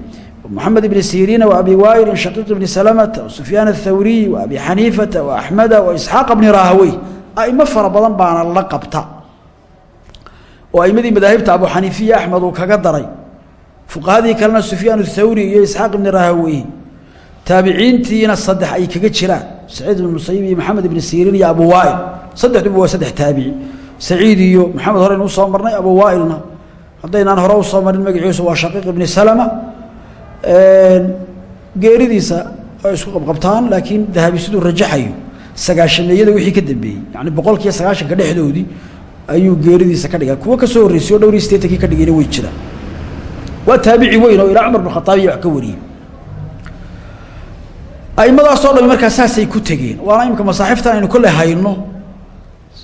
S1: moxamed bni siriina waabi waa'ilin shaqiiq bni salamata wasufyaan athawriy waabi xaniifata waaxmeda waisxaaqa bni rahawey aimo fara badan baana la qabta. Oo aimadii madaahibta abu xaniifiya axmed uu kaga daray. Fuqahadii kalena sufyaan athawri iyo isxaaq ibni rahawey taabiciintiina saddex ay kaga jiraan. Saciid ibn musayib iyo maxamed ibni siriin iyo abu waail saddexduba waa saddex taabici. Saciid iyo maxamed horeynu u soo marnay abu waailna haddaynaan hore u soo marin magaciisu waa shaqiiq ibni salama. Geeridiisa ay isku qabqabtaan laakiin dahabi rajaxayo. Sagaashameeyada wixii ka dambeeyey yani boqolkiiyo sagaashanka dhexdoodii ayuu geeridiisa ka dhigaa. Kuwo ka soo horreysay o dhowr iyo ka dhigayna way jiraan. Waa taabici weyn oo ilaa cumar bin khataab iyo wax ka wariyey aimadaasoo dhami markaa saasay ku tegeen. Waa imika masaaxiftan aynu kolle hayno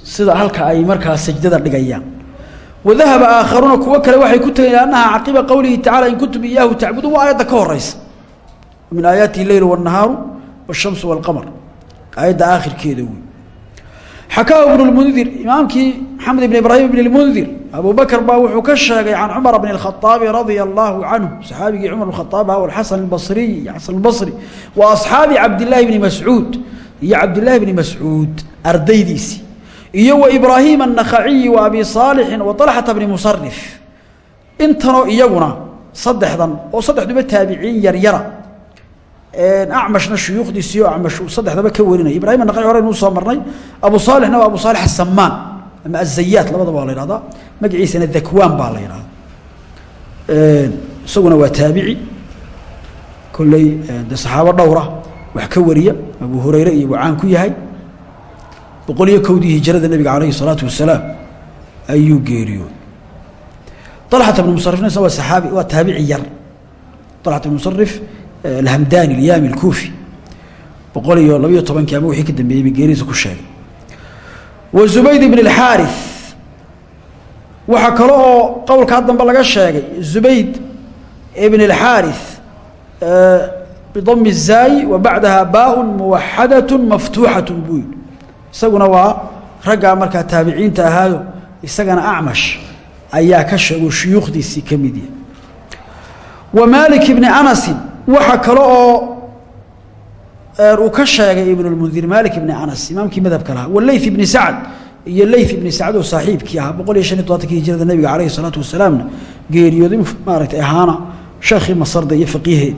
S1: sida halka ay markaa sajdada dhigayaan. Wadahaba aakharuuna kuwo kale waxay ku tegeen annaha caqiba qowlihi tacala in kuntum iyaahu tacbuduun. Waa aayadda ka horeysa min aayaati leyl waannahaaru wshamsu waalqamar aayadda aakhirkeeda wey xakaahu ibnu lmundir imaamkii maxamed ibn ibraahim ibn lmundir abu bakr baa wuxuu ka sheegay can cumar bn اkhaaabi radia allahu canhu saxaabigii cumar bn khaaab aha xasan basriy iyo xasan basri wa asxaabi cabdilaahi bni mascuud iyo cabdilaahi bni mascuud ardaydiisii iyo wa ibraahim الnakhaciyi wa abi saalixin wa طalxata bni musarif intanoo iyaguna saddexdan oo saddexduba taabiciin yaryara acmashna shuyuukhdiisii oo acmash saddexdaba ka warinaya ibrahim anaqaci hore inuu soo marnay abu saalixna waa abu saalix asamaan ama azayaat labadaba waa la yhahdaa magaciisana dakwaan baa la yidhahda isaguna waa taabici kolley de saxaabo dhowra wax ka wariya abu hurayre iyo wacaan ku yahay boqol iyo kowdii hijrada nebiga calayhi الsalaatu wasalaam ayuu geeriyooday طلxة بن mصرفna waa saaabi waa taabici yar طلxة بن mصرف alhamdani اlyami الkuufi boqol iyo labayo tobankii ama wixii ka dambeeyey ba geerihiisa ku sheegay wa zubayd بن الxاariث waxaa kale oo qowlkaa dambe laga sheegay zubayd بن الxاariث bdm الzaayi wa baعdaha baaء muwaxadaة maftuuxaة buu yihi isaguna waa raggaa markaa taabiciinta ahaayo isagana acmash ayaa ka sheego shuyuukhdiisii ka mid yahay wa maalik ibni anasin waxa kale oo uu ka sheegay ibnulmundir malik ibn anas imaamkii madhabka lahaa waleyth ibni sad iyo leyth ibn sacd oo saaxiibkii ahaa boqol iyo shan iyo tobantankii hijrada nabiga caleyhi salaatu wasalaamna geeriyooday maaragtay ahaana sheekhii masarda iyo faqiiheed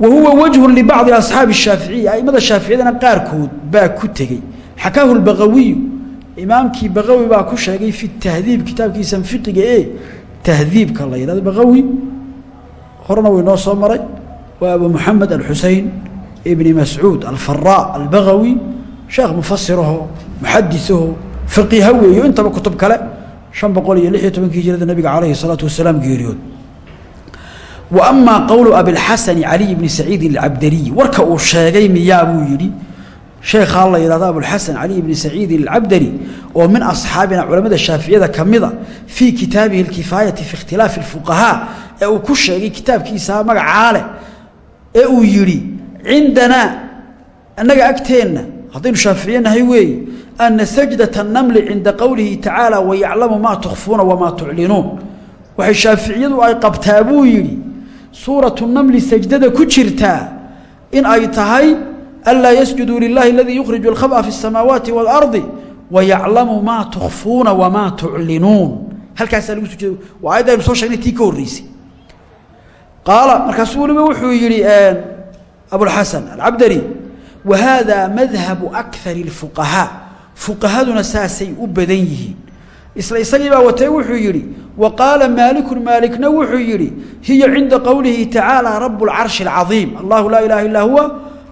S1: wa huwa wajhun libacdi asxaabi shaaficiya aimada shaaficiyadana qaarkood baa ku tegey. Xakaahu lbaqawiyu imaamkii baqawi baa ku sheegay fi tahdiib kitaabkiisan fiqiga ee tahdiibka la yidhahdo baqawi horena way noo soo maray waa abu moxamed alxusein ibn mascuud alfaraa albagawi sheekh mufasiraho muxadisaho faqiiha weeyo intaba kutub kale shan boqol iyo lix iyo tobankii hijrada nabiga calayhi salaatu wasalaam geeriyood wa amaa qowlu abilxasani caliy bni saciidin alcabdaliyi warka uu sheegay miyaa buu yidhi sheekhaa la yidhahdo abulxasan caliy bni saciidin alcabdali oo min asxaabina culamada shaaficiyada ka mida fii kitaabihi alkifaayati fi ikhtilaafi alfuqahaa ee uu ku sheegay kitaabkiisaa magacaa leh ee uu yidhi cindanaa annaga agteenna haddaynu shaaficiye nahay weeye ana sajdata namli cinda qowlihi tacaala wayaclamu maa tukhfuuna wamaa tuclinuun waxay shaaficiyadu ay qabtaa buu yidhi namli sajdada ku jirtaa in ay tahay anlaa yasjuduu lilahi aladii yukhriju alkhab'a fi اsamaawaati waalardi wayaclamu maa tukhfuuna wamaa tuclinuun halkaasaa lagu sujuuda waa ayadda soo sheegnay tii ka horreysay qaala markaasuu weliba wuxuu yidhi abulxasan alcabdari wa haadaa madhabu akari اlfuqahaa fuqahaduna saasay u badan yihiin isla isagii baa watee wuxuu yidhi wa qaala maalikun maalikna wuxuu yidhi hiya cinda qowlihi tacaala rabu اlcarshi اlcadiim allahu laa ilaha illaa huwa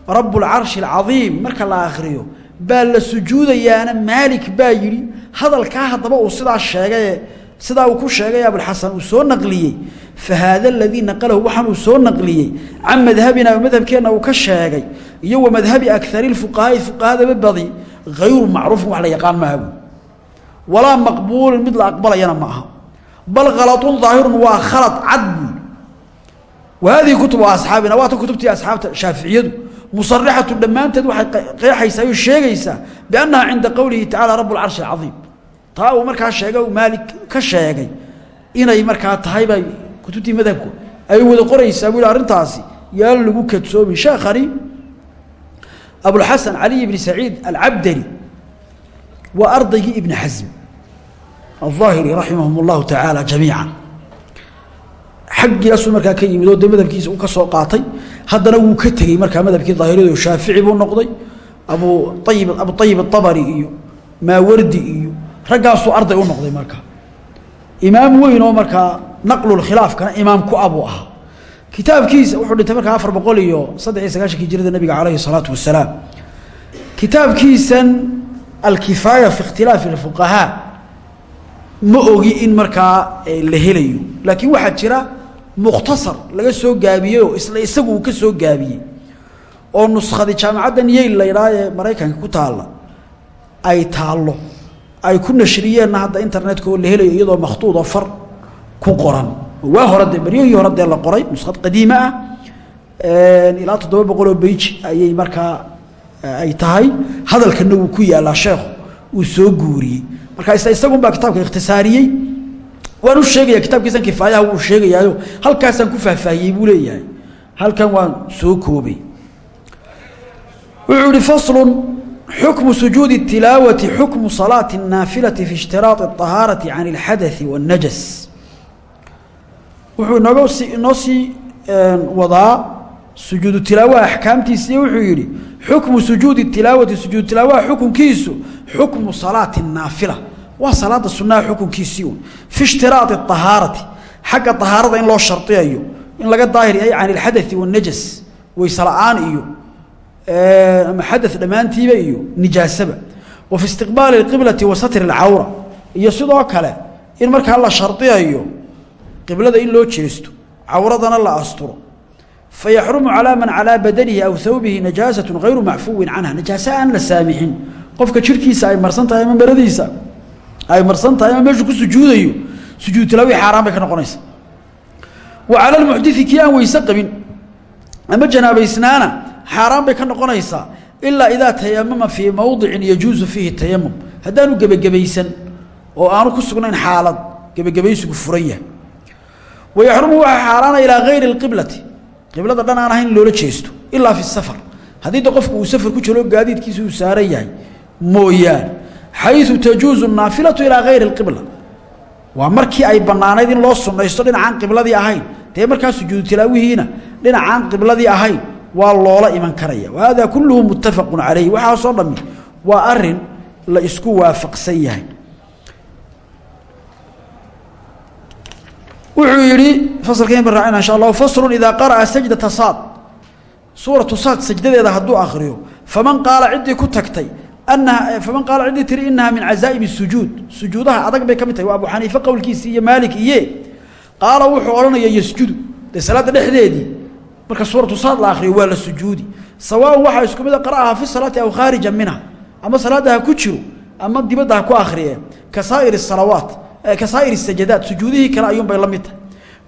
S1: rabu اlcarshi اlcadiim marka la akhriyo baa la sujuudayaana maalik baa yidhi hadalkaa haddaba uu sidaa sheegaye sidaa uu ku sheegay abulxasan uu soo naqliyey fa haada aladii naqalahu waxaan uu soo naqliyey can madhabina madhabkeenna uu ka sheegay iyo wa madhabi akari fuqahaai fuqahadaba badi hayru macruufin wax la yaqaan maaha buu. Walaa maqbuulin mid la aqbalayana ma aha. Bal khalatun daahirun waa khalad cad buu wa hadihi kutubu asxaabina waata kutubtii asxaabta shaaficiyadu. Musarixatu dhammaanteed waxay qeexaysaa oo sheegaysaa biannaha cinda qowlihi tacala rabu lcarshi alcadiim taa uu markaa sheegay uu maalik ka sheegay inay markaa tahay bay kutubtii madhabku ay wada qoraysaa buu arrintaasi yaan lagu kadsoomin. Sheekhani abulxasan caliy ibni saciid alcabdari waa ardaygii ibni xasm alظaahiri raximahum اllahu tacaala jamiica xaggiiasuu markaa ka yimid oo madhabkiisa uu ka soo qaatay haddana wuu ka tegey markaa madhabkii daahiriyado shaafici buu noqday abu ayib abu ayib aabari iyo maawardi iyo raggaasuu arday u noqday markaa imaam weyn oo markaa naqlulkhilaafkana imaam ku abuu ahaa kitaabkiisa wuxuu dhintay markaa afar boqol iyo saddex iyo sagaashankii nabiga calayhi salaatu wasalaam kitaabkiisan alkifaaya fi ikhtilaafi اlfuqahaa ma ogi in markaa la helayo. Laakiin waxaa jira mukhtasar laga soo gaabiyeyoo isla isagu ka soo gaabiyey. Oo nuskhadi jaamacaddan yeyl la ydhaha ee maraykanka ku taalla ay taallo ay ku nashriyeenna hadda internetka oo la helayo iyadoo makhtuudo far ku qoran. Waa hore dee dee la qoray nuskhad qadiime ah. Ilaa toddoba boqol oo beiji ayay markaa ay tahay. Hadalkana wuu ku yaallaa sheekhu uu soo guuriyey. Marka isla isagun baa kitaabka ikhtisaariyey. Waan u sheegaya kitaabkiisan kifaayaha wuu sheegayaayo. Halkaasaan ku faahfaahiyey buu leeyahay. Halkan waan soo koobay. Wuxuu ihi xukmu sujuudi اtilaawati xukmu salaati الnaafilati fi ishtiraaطi الطahaarati can اlxadaثi wالnajas wuxuu inooga inoo sii wadaa sujuudu tilaawaha axkaamtiisiiyo wuxuu yidhi xukmu sujuudi tilaawati sujuud tilaawaha xukunkiisu xukmu salaati الnaafila waa salaada sunaha xukunkiisii un fi ishtiraadi ahaarati xagga ahaarada in loo shardiyayo in laga daahir yahay can ilxadai wاnajas weyse la-aan iyo ama xada dhammaantiiba iyo nijaasaba. Wa fi istiqbaali اqiblati wa satri اlcawra iyo sidoo kale in markaa la shardiyayo qiblada in loo jeesto cawradana la asturo. Fayaxrumu calaa man calaa badanihi aw hawbihi najaasatu hayru macfuwin canha. Najaase aan la saamixin. Qofka jirhkiisa ay marsan tahay ay marsan tahay ku sujuudayo sujuud tilaawi xaaraan bay ka noqonaysa. Wa cala lmuxdii kii aan weyse qabin ama janaabaysnaana xaaraan bay ka noqonaysaa. Ilaa idaa tayamama fii mowdicin yajuusu fiihi tayamum haddaanu gebagabaysan oo aanu ku sugnayn xaalad gebagabaysigu furan yahay wayaxrumu waxaa xaaraana ilaa hayri اqiblati qiblada dhan aan ahayn loola jeesto ilaa fi safar. Haddii de qofku uu safar ku jiro gaadiidkiisa uu saaran yahay. Mooyaane xayu tajuuzu naafilatu ilaa hayri اqibla waa markii ay bannaanayd in loo sunnaysto dhinacaan qibladii ahayn. Dee markaa sujuudu tilaawihiina dhinacaan qibladii ahayn waa loola iman karaya. Wa hada kulluhu muttafaqu calayh waxaasoo dhammi. Waa arrin la isku waafaqsan yahay. Wuxuu yidhi faslkan ba raacina insha allah faslu idaa qara'a sajdata saad. Suuratu saad sajdadeeda hadduu akhriyo faman qaala ciddii ku tagtay anaha faman qaala ciddii tiri inaha min cazaa'im sujuud. Sujuudaha adag bay ka mid abu xaniife qowlkiisii iyo maalik iye qaala wuxuu odhanaya yasjudu. Dee salaadda dhexdeedii marka suuratu saad la akhriyo waa la sujuudi. Sawaaun waxaa isku mida qara'aha fi salaati aw khaarija minha. Ama salaadda ha ku jiro ama dibadda ha ku akhriyeen ka saa'iri salawaat ka saa'ir sajadaat sujuudihii kale ayuunbay la mid tahay.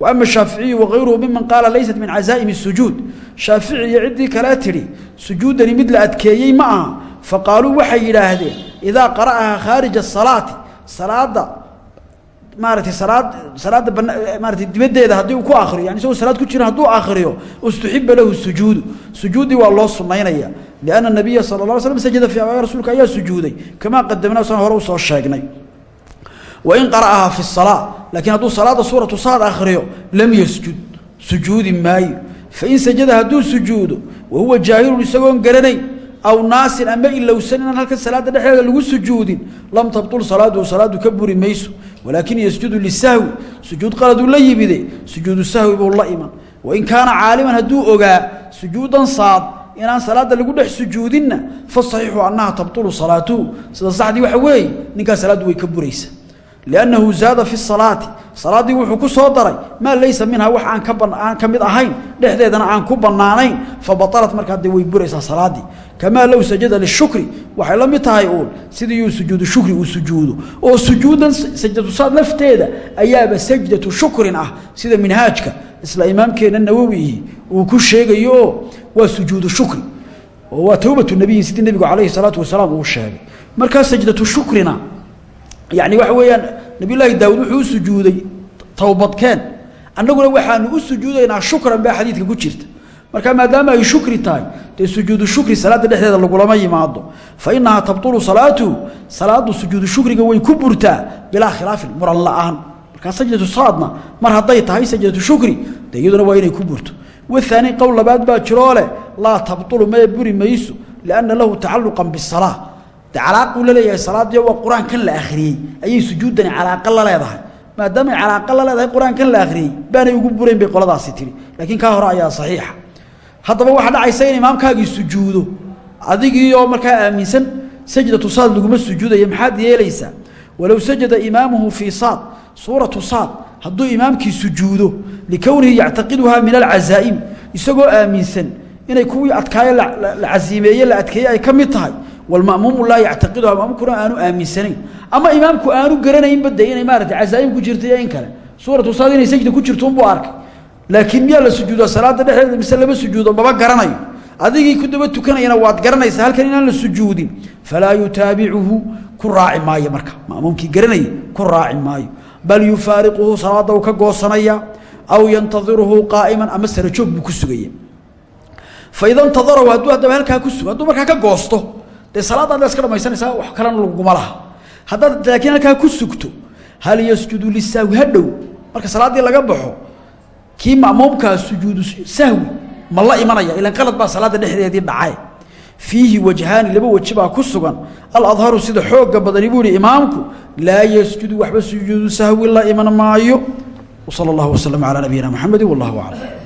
S1: Wa ama shaaficiyu wakayruhu miman qaala laysat min cazaa'im sujuud. Shaafici iyo ciddii kale tidhi sujuuddani mid la adkeeyey ma aha. Faqaaluu waxay yidhaahdeen idaa qara'aha khaarija asalaati salaadda maaratay salaad salaadda maaratay dibaddeeda haddii uu ku akhriyo yani isagoo salaad ku jira hadduu akhriyo ustuxiba lahu sujuudu. Sujuuddii waa loo sunnaynaya lianna nabiya sala la alay slam sajada fi rasuulka ayaa sujuuday. Kamaa qadamnaa san hore u soo sheegnay. Wain qara'ahaa fi salaa laakiin hadduu salaada suuratu saad akhriyo lam yasjud. Sujuudi maayo. Fain sajada hadduu sujuudo wa huwa jaahilun isagoon garanayn aw naasin ama ilowsan inaan halkan salaada dhexdeeda lagu sujuudin lam tabtul salaatuhu salaadu ka buri mayso walaakin yasjudu lisahwi sujuud qaladuu la yimide sujuudu sahwi buu la iman. Wain kaana caaliman hadduu ogaa sujuudan saad inaan salaada lagu dhex sujuudinna fasaxiixu annaha tabtulu salaatuhu sida saxdii waxa weeye ninkaas salaaddu way ka buraysa lanahu zaada fi salaati salaaddii wuxuu ku soo daray maa laysa minhaa wax aan kaaan ka mid ahayn dhexdeedana aan ku bannaanayn fabatalat markaa dee way buraysaa salaaddii kamaa low sajada lishukri waxay la mid tahay uun sidii uu sujuudu shukri uu sujuudo oo sujuudan sajdadusaad lafteeda ayaaba sajdatu shukrin ah sida minhaajka isla imaamkeena nawowihi uu ku sheegayo waa sujuudu shukri waa towbatu nabiyin sidii nebigu calayhi salaatu wasalaam uu sheegay markaa sajdatu shukrina yani waxa weeyaan nabiy llaahi daawud wuxuu u sujuuday towbadkeen annaguna waxaanu u sujuudaynaa shukran baa xadiidka ku jirta. Marka maadaama ay shukri tahay dee sujuudu shukri salaadda dhexdeeda lagulama yimaado. Fa inahaa tabtulu salaatuhu salaaddu sujuudu shukriga way ku burtaa bilaa khilaafin muran la'aan. Markaa sajdatu saadna mar hadday tahay sajdatu shukri dee iyaduna waa inay ku burto. Wahaani qowl labaad baa jiroo leh laa tabtulu mee buri mayso lianna lahu tacaluqan bisalaa de calaaquu la leeyahay salaadii waa qur'aankan la akhriyey ayay sujuuddani calaaqa la leedahay. Maadaamay calaaqa la leedahay qur'aankan la akhriyey baanay ugu burayn bay qoladaasi tihi laakiin kaa hore ayaa saxiixa. Haddaba waxaa dhacaysa in imaamkaagii sujuudo. Adigiioo markaa aaminsan sajdatu saad laguma sujuudaya maxaad yeelaysaa? Walow sajada imaamuhu fii saad suuratu saad hadduu imaamkii sujuudo likownihi yactaqiduhaa min alcazaa'im isagoo aaminsan inay kuwii adkaayo la casiimeeye la adkeeye ay ka mid tahay wlmamuumu laa yactaqiduha maamumkuna aanu aaminsanayn. Ama imaamku aanu garanaynba de inay maarata cazaa'im ku jirta iyo in kale. Suuratu saad inay sajda ku jirto unbuu arkay. Laakiin miyaa la sujuuda salaada dhexdeeda mise lama sujuudo? Maba garanayo. Adigii ku daba tukanayana waad garanaysaa halkan inaan la sujuudin. Falaa yutaabicuhu ku raaci maayo marka. Mamuumkii garanayay ku raaci maayo. Bal yufaariquhu salaada uu ka goosanaya aw yantadiruhu qaa'iman ama sarajoog buu ku sugaya. Faida ntadarahu hadduu dee salaadaad iska dhamaysanaysaa wax kalena laguma laha haddaad laakiin halkaa ku sugto hal yasjudu lisahwi hadhow marka salaaddii laga baxo kii ma'muumkaa sujuudu sahwi ma la imanaya. Ilan qalad baa salaadda dhexdeedii dhacay. Fiihi wajhaani laba weji ku sugan. Aladharu sida xooga badani buu imaamku laa yasjudu waxba sujuudu sahwi la iman maayo. Wsala allahu waslama calaa nabiyina muxamedi wallahu aclam